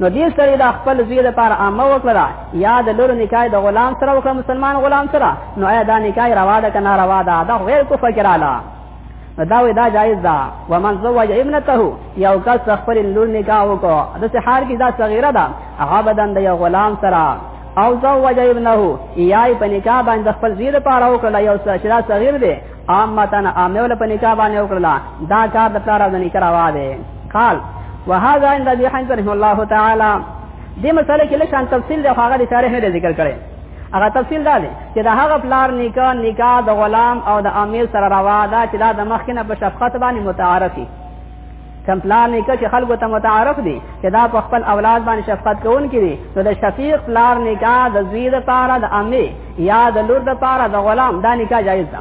نو دې سره د خپل زوی لپاره عامه وکړه یا د لور نکاح د غلام سره وکړه مسلمان غلام سره نو آیا دا نکاح روا ده که ناروا ده دا غیر کوفه کړه دا وې دا جایز ده ومن زوج ابنته یو کس خپل لور نکاح وکړه د سحر کې دا صغیره ده هغه بدن د یو غلام سره او زوج ابنه یای په نکاح باندې خپل زیر پاره وکړه یو شرا صغیر دی عامتن عامول په نکاح باندې وکړه دا کار د پلار د نکاح روا دی قال وهذا عند ابي حنیفه رحمه الله تعالی دې مسله کې لکه تفصیل د هغه د شارح نه ذکر کړي هغه تفصیل دا دی چې د هغه پلار نیکه نکاح د غلام او د امیر سره روا ده چې دا د مخکنه په شفقت باندې متعارفي کم پلار نیکه چې خلکو ته متعارف دي چې دا په خپل اولاد باندې شفقت کوونکي دي نو د شفیق پلار نکاح د زوی د پاره د امې یا د لور د پاره د غلام دا نکاح جایز ده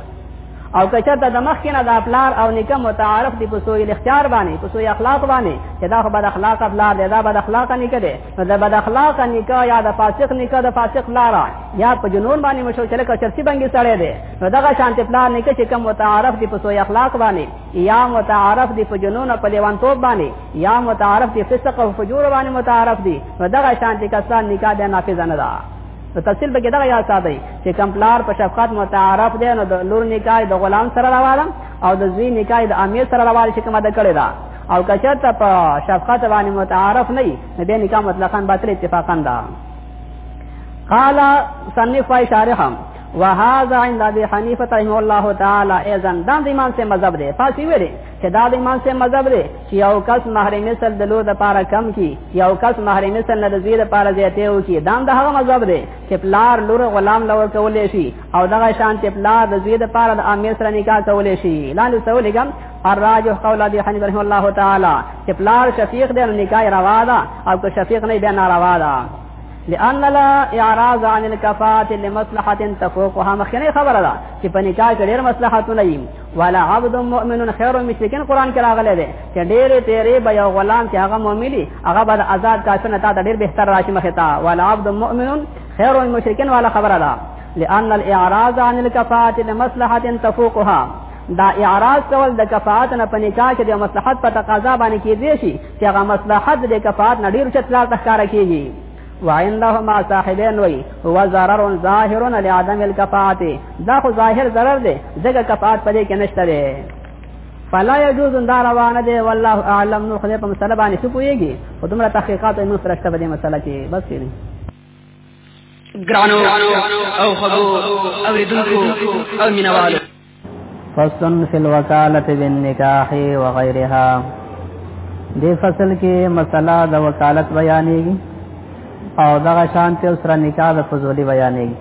او کچته د مخ کنه د پلار او نکه متعارف دي په سوی اختیار باندې په سوی اخلاق باندې چې دا خو بد اخلاق پلار دی دا بد اخلاق نکه دی په د بد اخلاق نکاح یا د فاسق نکاح د فاسق لارا یا په جنون باندې مشو چې لکه چرسی باندې سړی دی نو دغه شانت پلان نکاح چې کم متعارف دی په سوی اخلاق باندې یا متعارف دی په جنون په لیوانتوب باندې یا متعارف دی فسق او فجور باندې متعارف دی نو دغه شانت کسان نکاح د نافذ نه ده په تفصیل به دغه یاد ساتي چې کم پلار په شفقت متعارف دی نو د لور نکاح د غلام سره راواله او د زوی نکاح د امیر سره راواله چې کومه د کړی ده او کچرته په شفقت باندې متعارف نه وي نو به نکاح مطلقاً باطل اتفاقا ده قال صنف شارحم وهذا عند ابي حنيفه رحمه الله تعالى اذن دا د امام سے مذهب دی پاتې ویلې چې دا د امام سے مذهب دی چې یو کس مہر مثل د لو د پاره کم کی یو کس مہر مثل نه د زوی د پاره زیاته و کی دا د هغه مذهب دی چې پلار لور غلام لور کولې شي او دغه شان چې پلار د زوی د پاره د امیر سره نکاح کولې شي لاندې سوالګم الراجح قول ابي حنيفه رحمه الله تعالى چې پلار شفیق دی نو نکاح روا ده او که شفیق نه بیا ناروا ده لأن لا اعراض عن الكفاة لمصلحة تفوقها مخنه خبره ده چې په نکاح کې ډېر مصلحتونه دي ولا عبد مؤمن خير من مشرکین قران کې راغلي دي چې ډېر تیرې به یو غلام چې هغه مؤمن دي هغه به آزاد کافر نه تا ډېر بهتر راشي مخه تا ولا عبد مؤمن خير من مشرکین والا خبره ده لأن الاعراض عن الكفاة لمصلحة تفوقها دا اعراض کول د کفاعت نه پنیکا کې د مصلحت په تقاضا باندې کېدې شي چې هغه مصلحت د کفاعت نه ډیر چتلار تخکار کیږي وعندهما صاحبین وی هو ضرر ظاهر لعدم الكفاعت دا خو ظاهر ضرر دی ځکه کفاعت پدې کې نشته دی فلا يجوز دا روانه دی والله اعلم نو خدای په مسله باندې څه پويږي او دومره تحقیقات یې موږ سره په دې مسله کې بس کېږي ګرانو او خبو او ردونکو او مینوالو فصل فی الوکالت بالنکاح وغیرها دې فصل کې مسله د وکالت بیانېږي او دغه شان ته سره نکاح د فضولی بیانېږي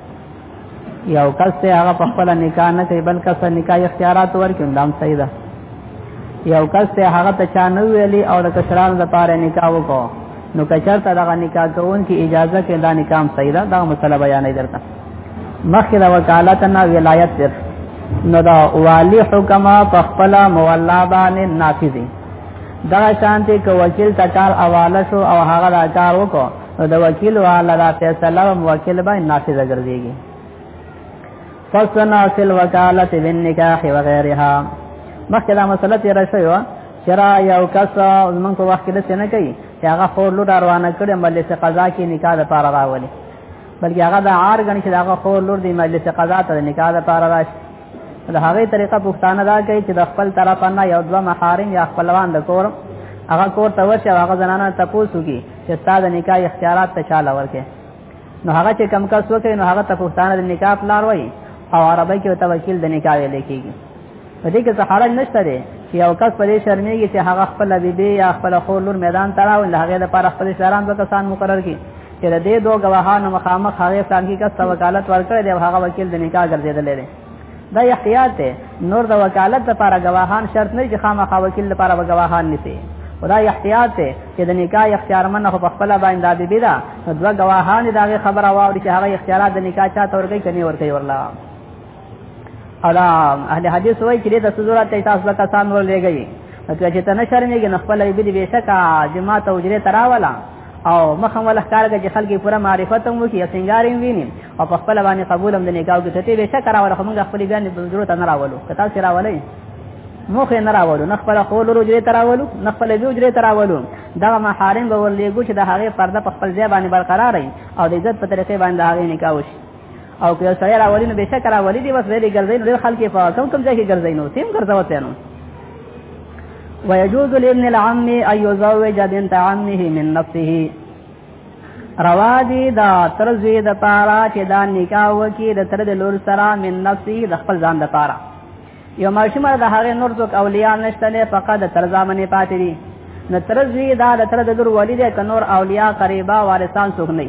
یو کس ته هغه په خپل نکاح نه کوي بلکې سره نکاح اختیارات ورکړي دا هم صحیح ده یو کس ته هغه ته چا نه ویلي او د کشران د پاره نکاح وکړو نو کچر ته دغه نکاح کوون کې اجازه کې دا نکاح صحیح ده دا مسله بیانې درته مخکې د وکالت نه ولایت تر نو دا والی حکم په خپل مولا باندې نافذي دا شانتي کو وکیل تکار اواله شو او هغه دا کار وکړو نو د وکیل والا دا فیصله موکل باندې نافذ ګرځيږي فصلنا فی الوکالت بالنکاح وغیرها مخکې دا مسله تیر شوی و چې را یو کس زمونږ په وخت کې د څه نه کوي چې هغه خور لور روانه کړي ملي څه قضا کې نکاح لپاره راولي بلکې هغه د عار غني چې داغه خور لور دی مجلس قضا ته نکاح لپاره راشي د هغه طریقه پښتانه دا کوي چې د خپل طرف نه یو دوه محارم یا خپلوان د کور هغه کور ته ورشي هغه زنانه تپوسو کی چې ستاسو د نکاح اختیارات ته چاله ورکه نو هغه چې کم کس وکړي نو هغه ته پښتانه د نکاح پلار وایي او عربی کې ته وکیل د نکاح ویل کېږي په دې کې څه حرج نشته دی چې یو کس په دې شرمېږي چې هغه خپل بیبي یا خپل خور لور میدان ته راوړي له هغې لپاره خپل شهران دوه کسان مقرر کړي چې د دې دوه ګواهانو مخامخ هغې فلانکي کس ته وکالت ورکړی دی او هغه وکیل د نکاح ګرځېدلی دی دا احتیاط دی نور د وکالت لپاره ګواهان شرط نه چې خامخا وکیل لپاره به ګواهان نیسي خدا احتیاط ته چې د نکاح اختیار منه په خپل باندې د بیبي دا دوه ګواهان دا خبره واوري چې هغه اختیارات د نکاح چا تورګي کني ورته ورلا الا اهل حدیث وای چې د سزورات ته تاسو لکه سان ور لګي نو چې تنه شرمېږي نو خپل یې بده بشکا جماعت او جره تراولا او مخه ول ښکار کې خلک پوره معرفت هم وکي سنگارین ویني او په خپل باندې قبول هم د نکاح کې ته بشکا راول خو موږ خپل بیان د ضرورت نه راولو کته سره راولې مخه نه راولو نه خپل خول روجره تراولو نه خپل روجره تراولو دا محارم به ورلېګو چې د هغه پرده په خپل ځای باندې برقرار وي او د عزت په طریقې باندې هغه نکاح وشي او که سړی راولي نو بشک راولي دی بس ویلې ګرځي نو خلک په کوم کوم ځای کې ګرځي نو سیم ګرځوته نو ويجوز لابن العم ان يزوج بنت عمه من نفسه روا دي دا ترزوی د پارا چې دا نکاح وکي د تر د لور سره من نفسه د خپل ځان د پارا یو ماشوم د هغه نور څوک اولیاء نشته له فقط تر ځامنې پاتې دي نو تر زوی دا د تر د لور ولی دی ک نور اولیاء قریبا وارثان څوک نه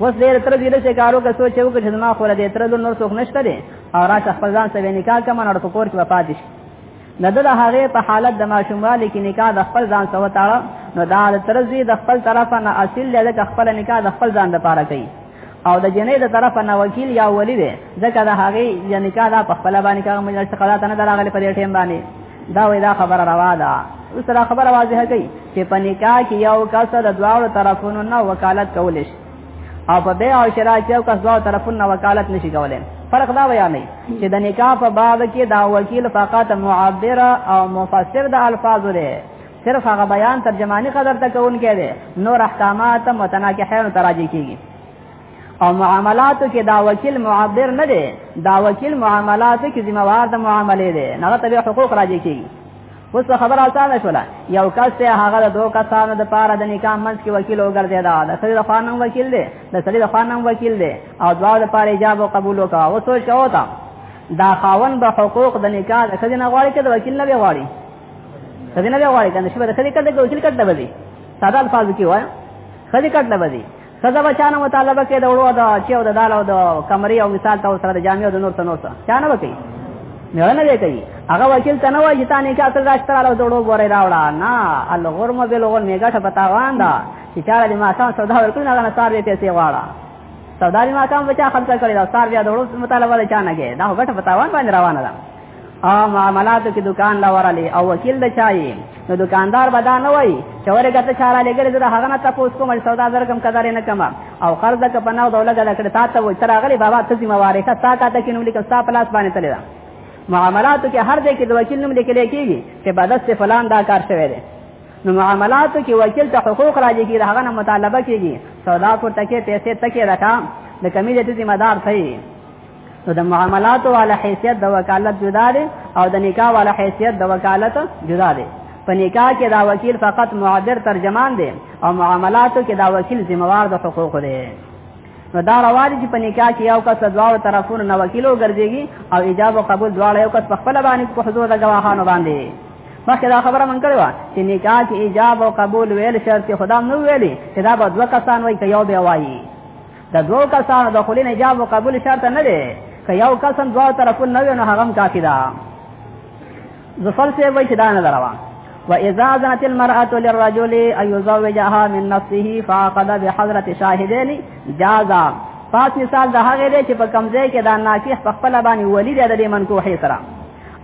وس دې تر دې له کارو کا سوچ یو چې ما خو دې تر نور څوک نشته دي او را شخص ځان سره نکاح کوم نور کور کې وفات شي نه د هغه په حالت د ماشوموالي کې نکاح د خپل ځان سره وتاړه نو دا تر دې د خپل طرفه نه اصل له خپل نکاح د خپل ځان لپاره کوي او د جنې د طرف نه وکیل یا ولی دی ځکه دا هغه یا نکاح دا په خپل باندې کوم مجلس قضا ته نه دراغلی په دې ټیم باندې دا وې دا خبره روا ده اوس دا خبره واضحه کوي چې په نکاح کې یو کس د دواړو طرفونو نه وکالت کول شي او په بیع او شراء کې یو کس دواړو طرفونو نه وکالت نشي کولای فرق دا ویا نه چې د نکاح په باب کې دا وکیل فقط معبر او مفسر د الفاظ لري صرف هغه بیان ترجمانی قدر ته کون کې دي نور احکامات متناقحین تراجی کیږي او معاملاتو کې دا وکیل معبر نه دی دا وکیل معاملاتو کې ذمہ وار د معاملې دی نه ته حقوق راځي کیږي اوس خبر آسان شولا یو کس ته هغه د دوه کسانو د پاره د نکاح منځ کې وکیل وګرځي دا د سړي د خانم وکیل دی د سړي د خانم وکیل دی او دوا د پاره ایجاب او قبول وکا او سوچ وتا دا خاون به حقوق د نکاح د خزینه غواړي کې د وکیل نه غواړي خدای نه غواړي کنه شپه د خدای کټه کې وچل کټه بدی ساده الفاظ کې وای خدای کټه بدی خزه بچانه مطالبه کې د وړو دا چې او د دال او د کمرې او مثال ته سره د جامع او د نور تنور سره چانه وکي نه نه دی کوي هغه وکیل ته نه وای چې تانه کې اصل راځتر او د وړو بورې راوړه نه الغرم بلغور میګه ته پتاوان دا چې چاره د ماکان سودا ورکړي نه نه سار دې پیسې واړه سودا د ماکان بچا خرڅ کړی دا سار بیا د وړو مطالبه چانه کې دا غټه پتاوان باندې روانه ده ا معاملاتو کې دکان لا ورالي او وکیل د چای نو دکاندار بدا نه وای چې ورګه ته چاره لګل زه هغه نه تاسو کوم سودا در کم قدر نه کما او قرض ک پناو دولت د کړه تا ته و تر غلی بابا ته ذمہ واره کا تا ته کې نو لیکل تا پلاس باندې تللی دا معاملاتو کې هر ځای کې د وکیل نوم لیکل کېږي چې بدس فلان دا کار شوی دی نو معاملاتو کې وکیل ته حقوق راځي کې هغه نه مطالبه کېږي سودا پر تکي پیسې تکي راکا د کمیټې ذمہ دار صحیح نو د معاملات والا حیثیت د وکالت جدا دی او د نکاح والا حیثیت د وکالت جدا دی په نکاح کې دا وکیل فقط معبر ترجمان دی او معاملاتو کې دا وکیل ذمہوار د حقوق دی نو دا روان چې په نکاح کې یو کس دواړو طرفونو نه وکیلو ګرځيږي او ایجاب او قبول دواړو یو کس په خپل باندې په حضور د گواهانو باندې مخکې دا خبره مونږ کړې و چې نکاح کې ایجاب او قبول ویل شرط خدام نو ویلي چې دا به دوه کسان وایي که یو به وایي د دوو کسانو د خلی نه جواب قبول شرط نه دی که یو کس هم دوه طرفون نه وي نو هغه هم کافي ده زفر سے وای چې دا نه دروا و اذا ذات المرأه للرجل ان يزوجها من نفسه فعقد بحضرت شاهدين جاز پاس مثال د هغه دی چې په کمزې کې دا ناکیح په خپل باندې ولی دی د منکوحې سره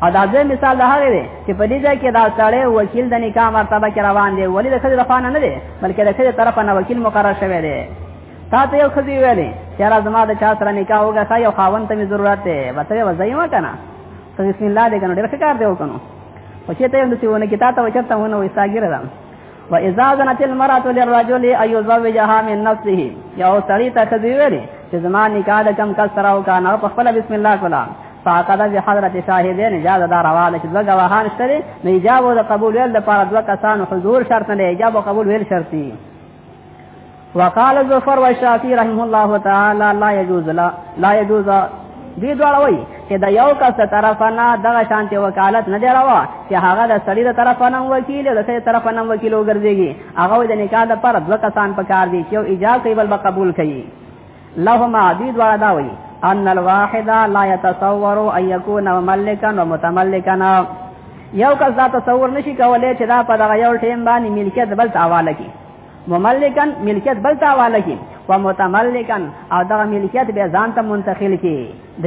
او دا ځې مثال د هغه دی چې په دې ځای کې دا سړی وکیل د نکاح مرتبه کې روان دی ولی د خځې د خانه نه دی بلکې د خځې طرف نه وکیل مقرر شوی دی تا ته یو خزی ویلې چې را زما د چا سره نکاح وګه سا یو خاون ته می ضرورت دی وته وځي ما کنه ته بسم الله دې کنه ډېر ښه کار دی وکنو او چې ته یو د سیونه کې تا ته وچته ونه وې ساګره ده و اذا زنت المرأه للرجل ايزوجها من نفسه یو سړی ته خزی ویلې چې زما نکاح د کم کس سره وکانه په خپل بسم الله کولا فاقد به حضرت شاهدین اجاز دا رواله چې دغه وهان شته نه ایجاب او قبول ویل د پاره دوه کسانو حضور شرط نه ایجاب او قبول ویل شرط دی وقال الظفر والشافعي رحمه الله تعالى لا يجوز لا, لا يجوز دې دواړه وایي چې د یو کس تر طرف نه دغه شانتي وکالت نه دی روا چې هغه د سړي تر طرف نه وکیل د سړي طرف نه وکیل وګرځيږي هغه د نکاح لپاره دوه کسان پکار دي چې یو ایجاب کوي بل قبول کوي لهما دي دواړه دا وایي ان الواحد لا يتصور ان يكون ملكا ومتملكا یو کس دا تصور نشي کولای چې دا په دغه یو ټیم باندې ملکیت بل ته حواله کی مملکن ملکیت بل ته حواله کی و متملکن او دغه ملکیت به ځان ته منتقل کی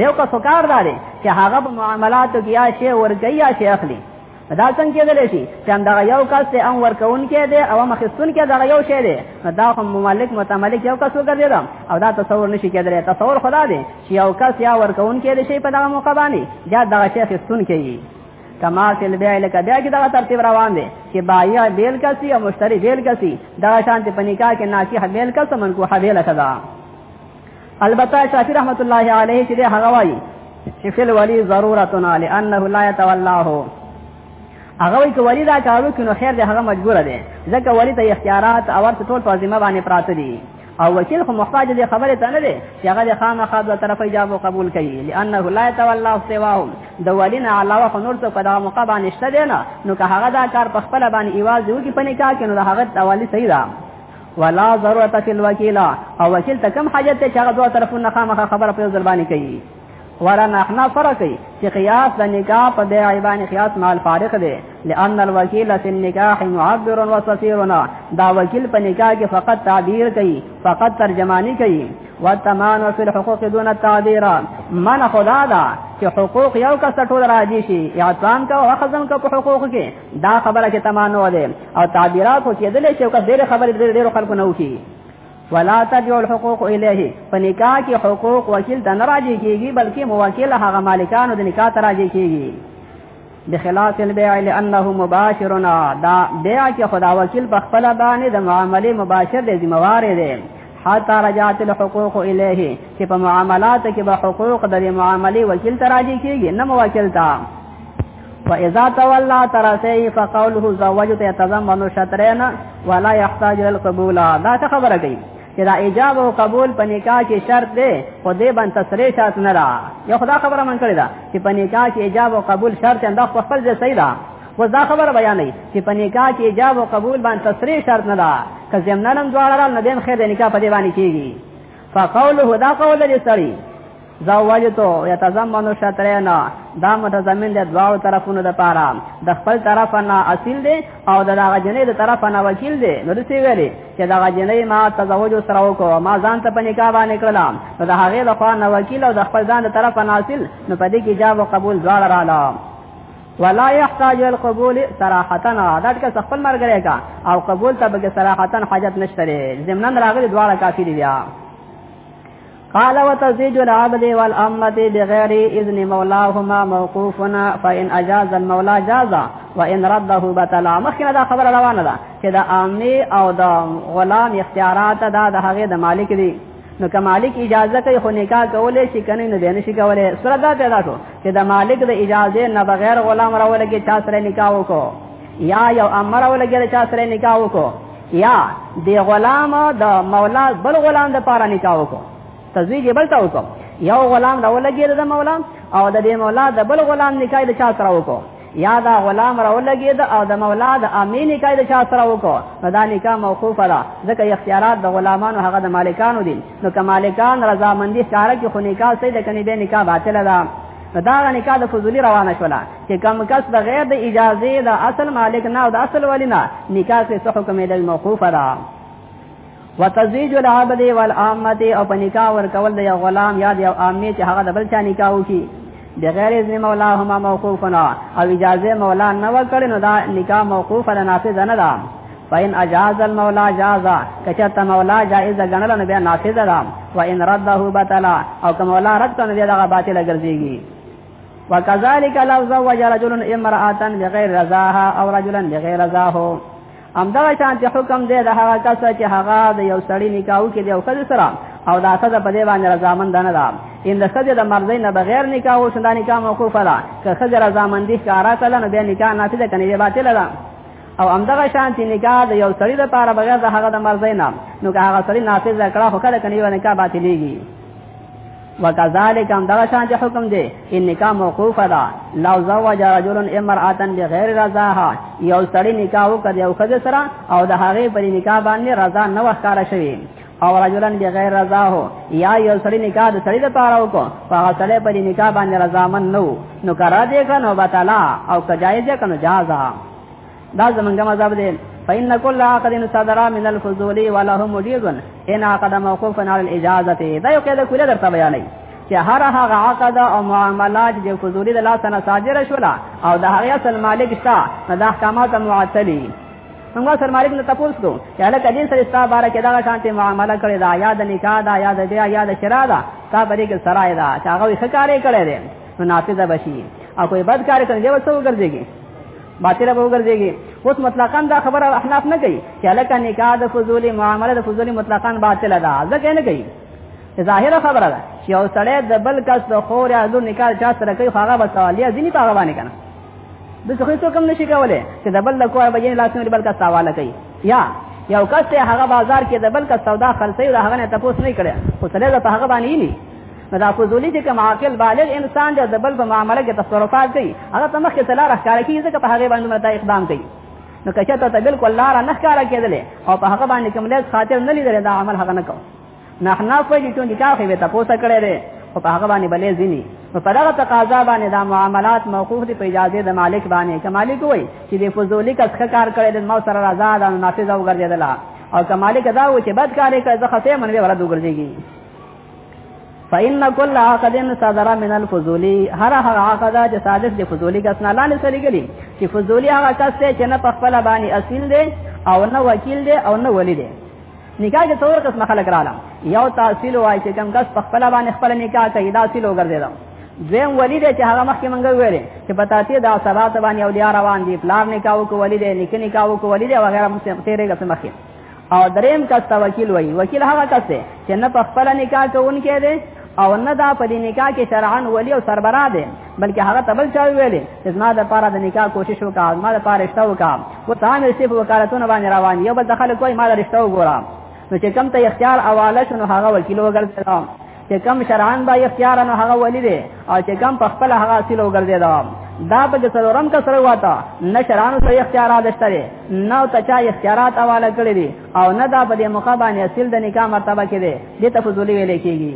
دیو کا سکار داري چې هغه په معاملاتو کې یا شی ورګي یا شی اخلي دا څنګه کېدلی شي چې همدغه یو کس دی هم ورکوونکی دی او هم اخیستونکی دغه یو شی دی نو دا خو مملک متملک یو کس وګرځېده او دا تصور نه شي کېدلی تصور خو دا دی چې یو کس یا ورکوونکی دی شي په دغه موقع باندې یا دغه شی اخیستونکی وي کما فی البیع لکه بیا کې دغه ترتیب روان دی چې بایع بیل کسي او مشتری بیل کسي دغه شانتې په نکاح کې ناکیح بیل کس منکوحه بیل کسه البته شافعي رحمت الله علیه چې هغه وایي چې فل ولی ضرورتنا لانه لا يتولاه هغه وی کولی دا کارو کینو خیر دی هغه مجبور دی ځکه ولی ته اختیارات او ورته ټول په ذمہ باندې پراته دي او وکیل خو محتاج دی خبره ته نه دی چې هغه د خامخا د طرفه جواب قبول کړي لانه لا يتولاه سواه د ولینا علاوه خو نور څه په دغه موقع باندې شته دی نه نو که هغه دا کار په خپل باندې ایواز یو کې پنه کا کینو دا هغه تولی صحیح ده ولا ضرورت فی الوکیل او وکیل ته کم حاجت ته چاغه دوه طرفونه خامخه خبره په ځل باندې کوي ولا نحنا فرق چې قیاس د نکاح په بیع باندې قیاس مع الفارق دی لأن الوکیل فی النکاح معبر و سفیرنا دا وکیل په نکاح کې فقط تعبیر کوي فقط ترجمانی کوي والتمان فی الحقوق دون التعبیر من خدا دا چې حقوق یو کس ټول راځي شي اعتام کا او خزم کا په حقوق کې دا خبره چې تمانو ده او تعبیرات خو کېدل چې کله ډېر خبرې ډېر خلکو نه وکي ولا تدعو الحقوق الیه په نکاح کې حقوق وکیل د نه راځي کېږي بلکې موکل هغه مالکانو د نکاح ته راځي کېږي بخلاف البيع لانه مباشر دا بيع کې خدا وکیل په خپل باندې د معاملې مباشر د ذمہ وار دی حتا رجعت الحقوق الیه چې په معاملات کې به حقوق د معاملې وکیل ته راځي کېږي نه موکل ته فاذا تولى ترسيه فقوله زوجت يتضمن شطرين ولا يحتاج الى القبول دا څه خبره کوي چې دا ایجاب او قبول په نکاح کې شرط دی خو دې باندې تصریح شرط نه را یو خدا خبره من کړی دا چې په نکاح کې ایجاب او قبول شرط انده خپل ځای صحیح ده و دا خبر بیانې چې په نکاح کې ایجاب او قبول باندې تصریح شرط نه ده که زمنانم دواړه نه دین خیر د نکاح په دی باندې کیږي فقوله دا قول دې سړی زوجتو یتضمن شطرین دا متضمن دی دواړو طرفونو د پاره د خپل طرف نه اصل دی او د هغه جنې د طرف نه وکیل دی نو دسی ویلي چې دا جنې ما تزوج سره وکړو ما ځان ته په نکاح باندې کړلم نو د هغه د خوا نه وکیل او د خپل ځان د طرف نه اصل نو په دې کې جواب او قبول دواړه رااله ولا يحتاج القبول صراحه دا ټکه خپل مرګره کا او قبول ته به صراحه حاجت نشته زمنن راغلي دواړه کافی دی بیا قال وتزيج العبد والأمة بغير إذن مولاهما موقوفنا فإن أجاز المولى جاز وإن رده بطلا مخکې دا خبره روانه ده چې د عامي او د غلام اختیارات دا د هغې د مالک دي نو که مالک اجازه کوي خو نکاح کولای شي کنه نه دی نشي کولای سره دا پیدا شو چې د مالک د اجازه نه بغیر غلام راولګي چا سره نکاح وکړو یا یو امر راولګي چا سره نکاح وکړو یا دی غلام د مولا بل غلام د پاره نکاح وکړو تزویج بل تا وکړو یو غلام دا ولګید د مولا او د دې مولا د بل غلام نکاح د چا سره وکړو یا دا غلام را ولګید او د مولا د امین نکاح د چا سره وکړو نو دا نکاح موقوف ده ځکه اختیارات د غلامانو هغه د مالکانو دي نو که مالکان رضامندي ښکاره کې خو نکاح سي د کني به نکاح باطل ده دا نکاح د فضولی روانه شولا چې کوم کس د غیر د اجازه د اصل مالک نه او د اصل ولی نه نکاح کې څه حکم دی موقوف را وتزویج العبد والعامه او په نکاح ور کول د یو غلام یا د یو عامه چې هغه د بل چا نکاح وکي بغیر اذن مولا هما موقوفنا او اجازه مولا نه وکړي نو دا نکاح موقوف نه نافذ نه ده فإن أجاز المولى جاز كشرت مولا جائز غنل نو بیا نافذ ده وإن رده بطلا او کوم مولا رد کنه بیا دا باطل ګرځيږي وکذالک لو زوج رجل امراه بغیر رضاها او رجلا بغیر رضاه امدا شانتی حکم دی د هغه کس چې هغه د یو سړی نکاح کې دی او خځه سره او دا خځه په دې باندې رضامند نه ده ان د خځه د مرضی نه بغیر نکاح او شندا نکاح موقوف ده که خځه رضامندی ښکارا کله نو بیا نکاح نافذ کنه دی باطل ده او امدغه شانتی نکاح د یو سړی لپاره بغیر د هغه د مرضی نه نو که هغه سړی نافذ کړه خو کله کنه یو نکاح باطلېږي وکذالک هم دغه شان چې حکم دی ان نکاح موقوفه ده لو زوج رجل امراه بغیر رضاها یو سړی نکاح وکړ یو خځه سره او د هغه پر نکاح باندې رضا نه وښکاره شوی او رجلن بغیر رضا هو یا یو سړی نکاح د سړی لپاره وکړو هغه سړی پر نکاح باندې رضا من نو نو کرا دې کنو بتلا او کجایز کنو جازا دا زمونږ مذهب دی فإن كل عقد صدر من الفضول وله مجيز ان عقد موقوف على الاجازه دا یو کله کوله درته بیانې چې هر هغه عقد او معاملات چې فضولی د لاس نه صادر شولا او د هغه اصل مالک شته نو د احکامات معطلی څنګه سر مالک نه تاسو کو چې هله کدي سره ستا بار کې دا شانتي معاملې کړې دا یاد نکاح دا یاد بیا یاد شرا دا تا پرې کې سرای دا چې هغه ښه کارې کړې دي نو نافذ بشي او کوئی بد کار کړي دی وسو ګرځيږي باطله به وګرځيږي اوس مطلقاً دا خبره احناف نه کوي چې الکه نکاح د فضول معامله د فضول مطلقاً باطله ده ځکه نه کوي ظاهره خبره ده چې یو سړی د بل کس د خور یا د نکاح چا سره کوي هغه به سوالیا ځینی په غوانه کنه د څه هیڅ کوم نشي کولای چې د بل د کوه به یې لاسونه بل کس سواله کوي یا یو کس هغه بازار کې د بل کس سودا خرڅي او هغه نه تاسو نه کړي خو سره د هغه باندې نه دا فضولی چې کوم عاقل بالغ انسان دی د بل په معاملې کې تصرفات کوي هغه ته مخکې تلار ښکار کوي ځکه په هغه باندې مرته اقدام کوي نو کچا ته بالکل لار نه ښکار کېدلې او په هغه باندې کوم لیس خاطر نه لیدل دا عمل هغه نه کو نه حنا په دې ټول نکاح کې ته پوسه کړې ده او په هغه باندې بلې ځینی نو په دغه تقاضا باندې دا معاملات موقوف دي په اجازه د مالک باندې که مالک وای چې د فضولی کس کار کړي د مو سره رضا ده نافذ او ګرځیدل او که مالک دا و چې بد کار کوي ځکه سه منوي ورته وګرځيږي فإن كل عقد صدر من الفضولي هر هغه عقد چې صادق دی فضولي کس نه لاندې سره لګلی چې فضولي هغه کس دی چې نه په خپل باندې اصل دی او نه وکیل دی او نه ولی دی نکاح کې څور قسم خلک رااله یو تحصیل وای چې کوم کس په خپل باندې خپل نکاح کوي دا اصل وګرځیدل دویم ولی دی چې هغه مخکې مونږ ویلې چې په تاسو دا صلات باندې اولیاء روان دي پلان نکاح وکولې دي نکاح وکولې دي وغیرہ مستقره قسم مخکې او دریم کس ته وکیل وای وکیل هغه کس دی چې نه په خپل نکاح کوونکی دی او نه دا په دې نکاح کې شرعاً ولی او سربرا دی بلکې هغه تبل چا ویلې چې زما د پاره د نکاح کوشش وکړه ما د پاره رشتہ وکړه و تام صرف وکالتونه باندې روان یو بل دخل کوی ما د رشتہ وګوره نو چې کم ته اختیار اواله شنو هغه وکیل وګرځم چې کم شرعن با اختیار نه هغه ولی دی او چې کم په خپل هغه اصل وګرځي دا دا په څلورم کا سره واته نه شرعن سره اختیارات شته نه ته چا اختیارات حواله کړی دي او نه دا په دې مخه باندې اصل د نکاح مرتبه کې دی دې ته فضولی ویل کېږي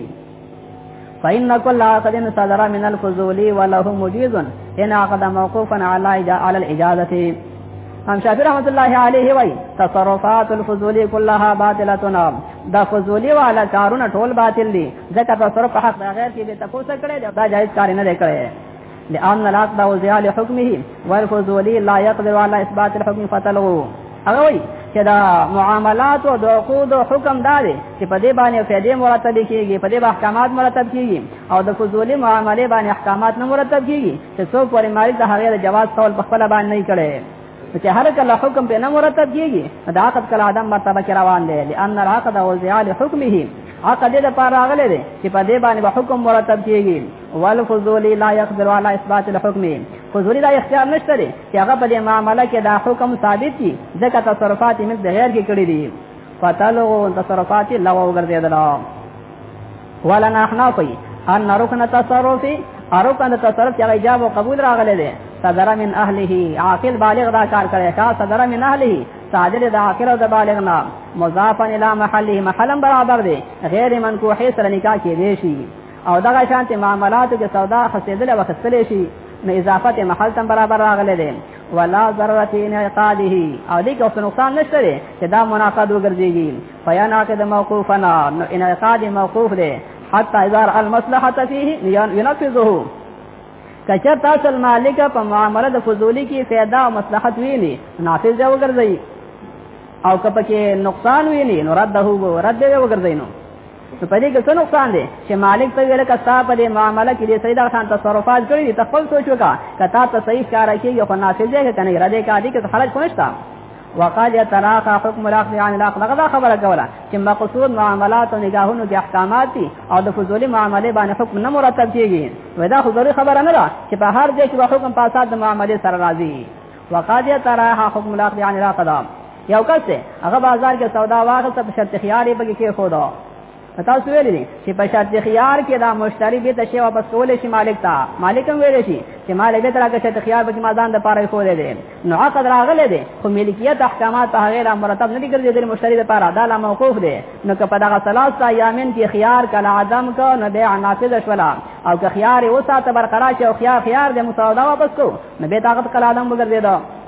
فإن كل عقد صدر من الفضول وله مجيز إن عقد موقوفا على على الإجازة هم شافعي رحمت الله عليه وي تصرفات الفضول كلها باطلة دا فضولی والا کارونه ټول باطل دي ځکه په سر په حق غیر کې به تاسو کړی دا جایز کار نه دی کړی لأن العقد وزع لحكمه والفضولي لا يقدر على إثبات الحكم فتلغوه هغه وایي چې دا معاملات او د عقود او حکم دا دی چې په دې باندې فائدې مرتب کیږي په دې باندې احکامات مرتب کیږي او د فضولي معاملې باندې احکامات نه مرتب کیږي چې څو پرې مالک د هغه د جواز قول په خپل باندې نه کړي چې هر کله حکم په نه مرتب کیږي دا عقد کله عدم مرتبه کې روان دی لئن العقد او زیال حکمه عقد د پاره راغله دي چې په دې باندې حکم مرتب کیږي والفضولی لا يقدر على اثبات الحكم فضولی دا اختیار نشته دی چې هغه په دې معاملې کې دا حکم ثابت دي ځکه تصرفات یې مثل غیر کې کړی دي فتلغو تصرفات لغو ګرځیدل ولا نحنا فی ان رکن تصرف رکن تصرف چې ایجاب او قبول راغلی دی صدر من اهله عاقل بالغ دا کار کړی کا صدر من اهله صادر دا عاقل او دا بالغ نه مضاف الى محله محلا برابر دی غیر منکوح سره نکاح کې دی شي او دغه شانته معاملاتو کې سودا خسیدل او خسلې شي نه اضافت محل تم برابر راغلی دی ولا ضرورت انعقاده او دې کې اوس نقصان نشته چې دا مناقض وګرځيږي فیانا کې د موقوفنا نو انعقاد موقوف دی حتی اذا المصلحه فيه ينفذه کچر تاسو مالک په معاملې د فضولی کې फायदा او مصلحت ویني نافذ دی وګرځي او کپه کې نقصان ویني نو رد هو رد دی وګرځي نو په دې کې څه نقصان دی چې مالک ته ویل کستا په دې معاملې کې دې سیدا خان تصرفات کړی دي تخپل سوچ وکا کتا ته صحیح کار کوي خو نافذ دی کنه را دې کا دي کې خرج کوښتا وقال يتراخى حكم الاخذ عن الاخذ غدا خبره کوله چې مقصود معاملات او نگاهونو د احکامات دي او د فضولي معاملې باندې حکم نه مرتب کیږي ودا خو ضروري خبره نه ده چې په هر ځای کې به حکم فساد د معاملې سره راځي وقال يتراخى حكم الاخذ عن الاخذ یو کس هغه بازار کې سودا واغسته په شرط خياري بګي کې خو دا تاسو ویل دي چې په شرط خيار کې دا مشتری به تشه واپس کولې شي مالک ته مالک هم ویل شي چې مالک به ترګه شرط خيار به ما ځان د پاره خو دې دي نو عقد راغله دي خو ملکیت احکامات په غیر مرتب نه دي ګرځي د مشتری د پاره دا لا موقوف دي نو که په دغه ثلاث ایامین کې خيار کله عدم کو نو به نافذ شولا او که خيار او ساته برقرار شي او خيار خيار د مساوده واپس کو نو به طاقت کله عدم وګرځي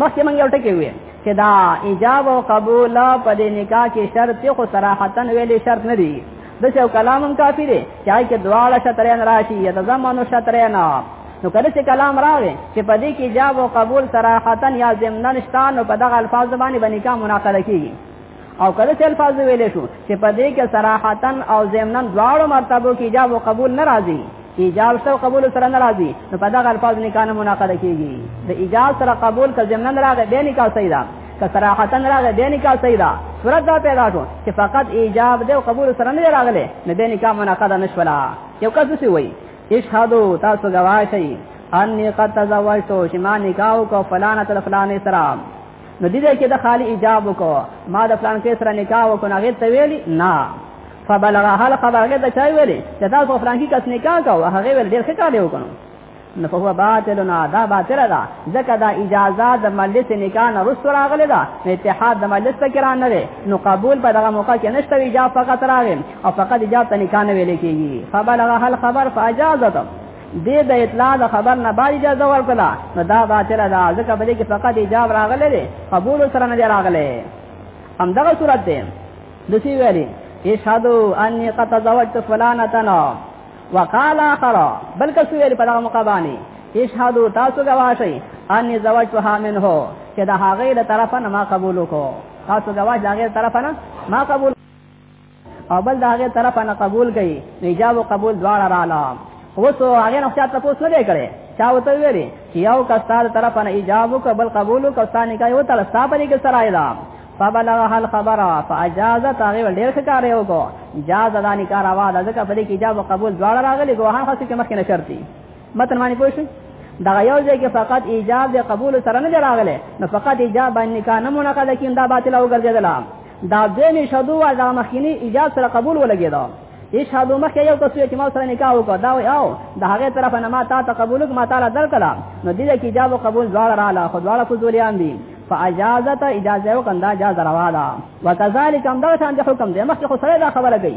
مخکې موږ یو ټکی وې چې دا ایجاب او قبول په دې نکاح کې شرط خو صراحتن ویلې شرط نه دی د څو کلامم کافی دی چې هغه کې دواړه شطرین راشي یا د زمانو شطرین نو کله چې کلام راغی چې په دې کې ایجاب او قبول صراحتن یا ضمنن شته نو په دغه الفاظ باندې باندې کا مناقله کیږي او کله چې الفاظ ویلې شو چې په دې کې صراحتا او ضمنن دواړو مرتبو کې ایجاب او قبول ناراضي ایجاب سره قبول سره ناراضي نو په دغه الفاظ نکاح نه مناقضه کیږي د ایجاب سره قبول که ضمنن راغی به نکاح صحیح ده که صراحتا راغی به نکاح صحیح ده صورت دا پیدا شو چې فقط ایجاب دی او قبول سره نه راغله نه به نکاح مناقضه نشولا یو کس څه وایي اشهدو تاسو گواهی انی قد تزوجتو شما نکاح کو فلانه فلانه سره نو دې ځای کې د خالی ایجاب وکړو ما د فلان کې سره نکاح وکړو هغه ته ویلي نه فبلغها الخبر هغه ته چای ویلي چې تاسو فلان کې کس نکاح کاوه هغه ویل ډېر ښه کار دی وکړو نو فهو باطل نه دا باطل ده ځکه دا اجازه د مجلس نکاح نه رسو راغلی ده اتحاد د مجلس ته کران نه دی نو قبول په دغه موقع کې نشته ایجاب فقط راغی او فقط ایجاب ته نکاح نه ویل کېږي فبلغها الخبر فاجازته دې د اطلاع د خبر نه باندې اجازه ورکړه نو دا باطل ده ځکه په دې کې فقط ایجاب راغلی دی قبول سره نه دی راغلی هم دغه صورت دی د سی ویلي اشهدو انی قد تزوجت فلانتنا وقال اخر بلکې سی ویلي په دغه موقع باندې اشهدو تاسو گواهی انی زوجتها منه چې دا هغه له طرفه نه ما قبول وکړو تاسو گواهی دا هغه طرفه نه ما قبول او بل دا هغه طرف نه قبول کړي ایجاب او قبول دواړه رااله اوس هغه نه خیال تاسو نه کړي چا وته ویلي چې یو کستار طرف نه ایجاب او قبول قبول او کستان کوي او تر صابري کې سره ایلا فبلغ الخبر فاجاز تاغه ډیر ښه کار یو کو جاز دانی کار اواز ځکه په دې کې ایجاب او قبول دواړه راغلي ګوهان خاصه کې مخکې نه شرطي متن باندې پوه شئ دا یو ځای کې فقط ایجاب د قبول سره نه راغله نو فقط ایجاب باندې کا نه مناقضه کین دا باطل او ګرځیدل دا دین شهدو او دا مخینی ایجاب سره قبول ولګیدا اشهدو مخه یو کس چې ما سره نکاح وکړ دا وی او دا هغه طرف نه ما تا ته قبول ما تعالی درکړه نو دې کې ایجاب او قبول دواړه رااله خو دواړه فضولیان دي فاجازت اجازه او کندا جاز روا ده وکذالک هم دا څنګه حکم دی مخکې خو سره دا خبره کوي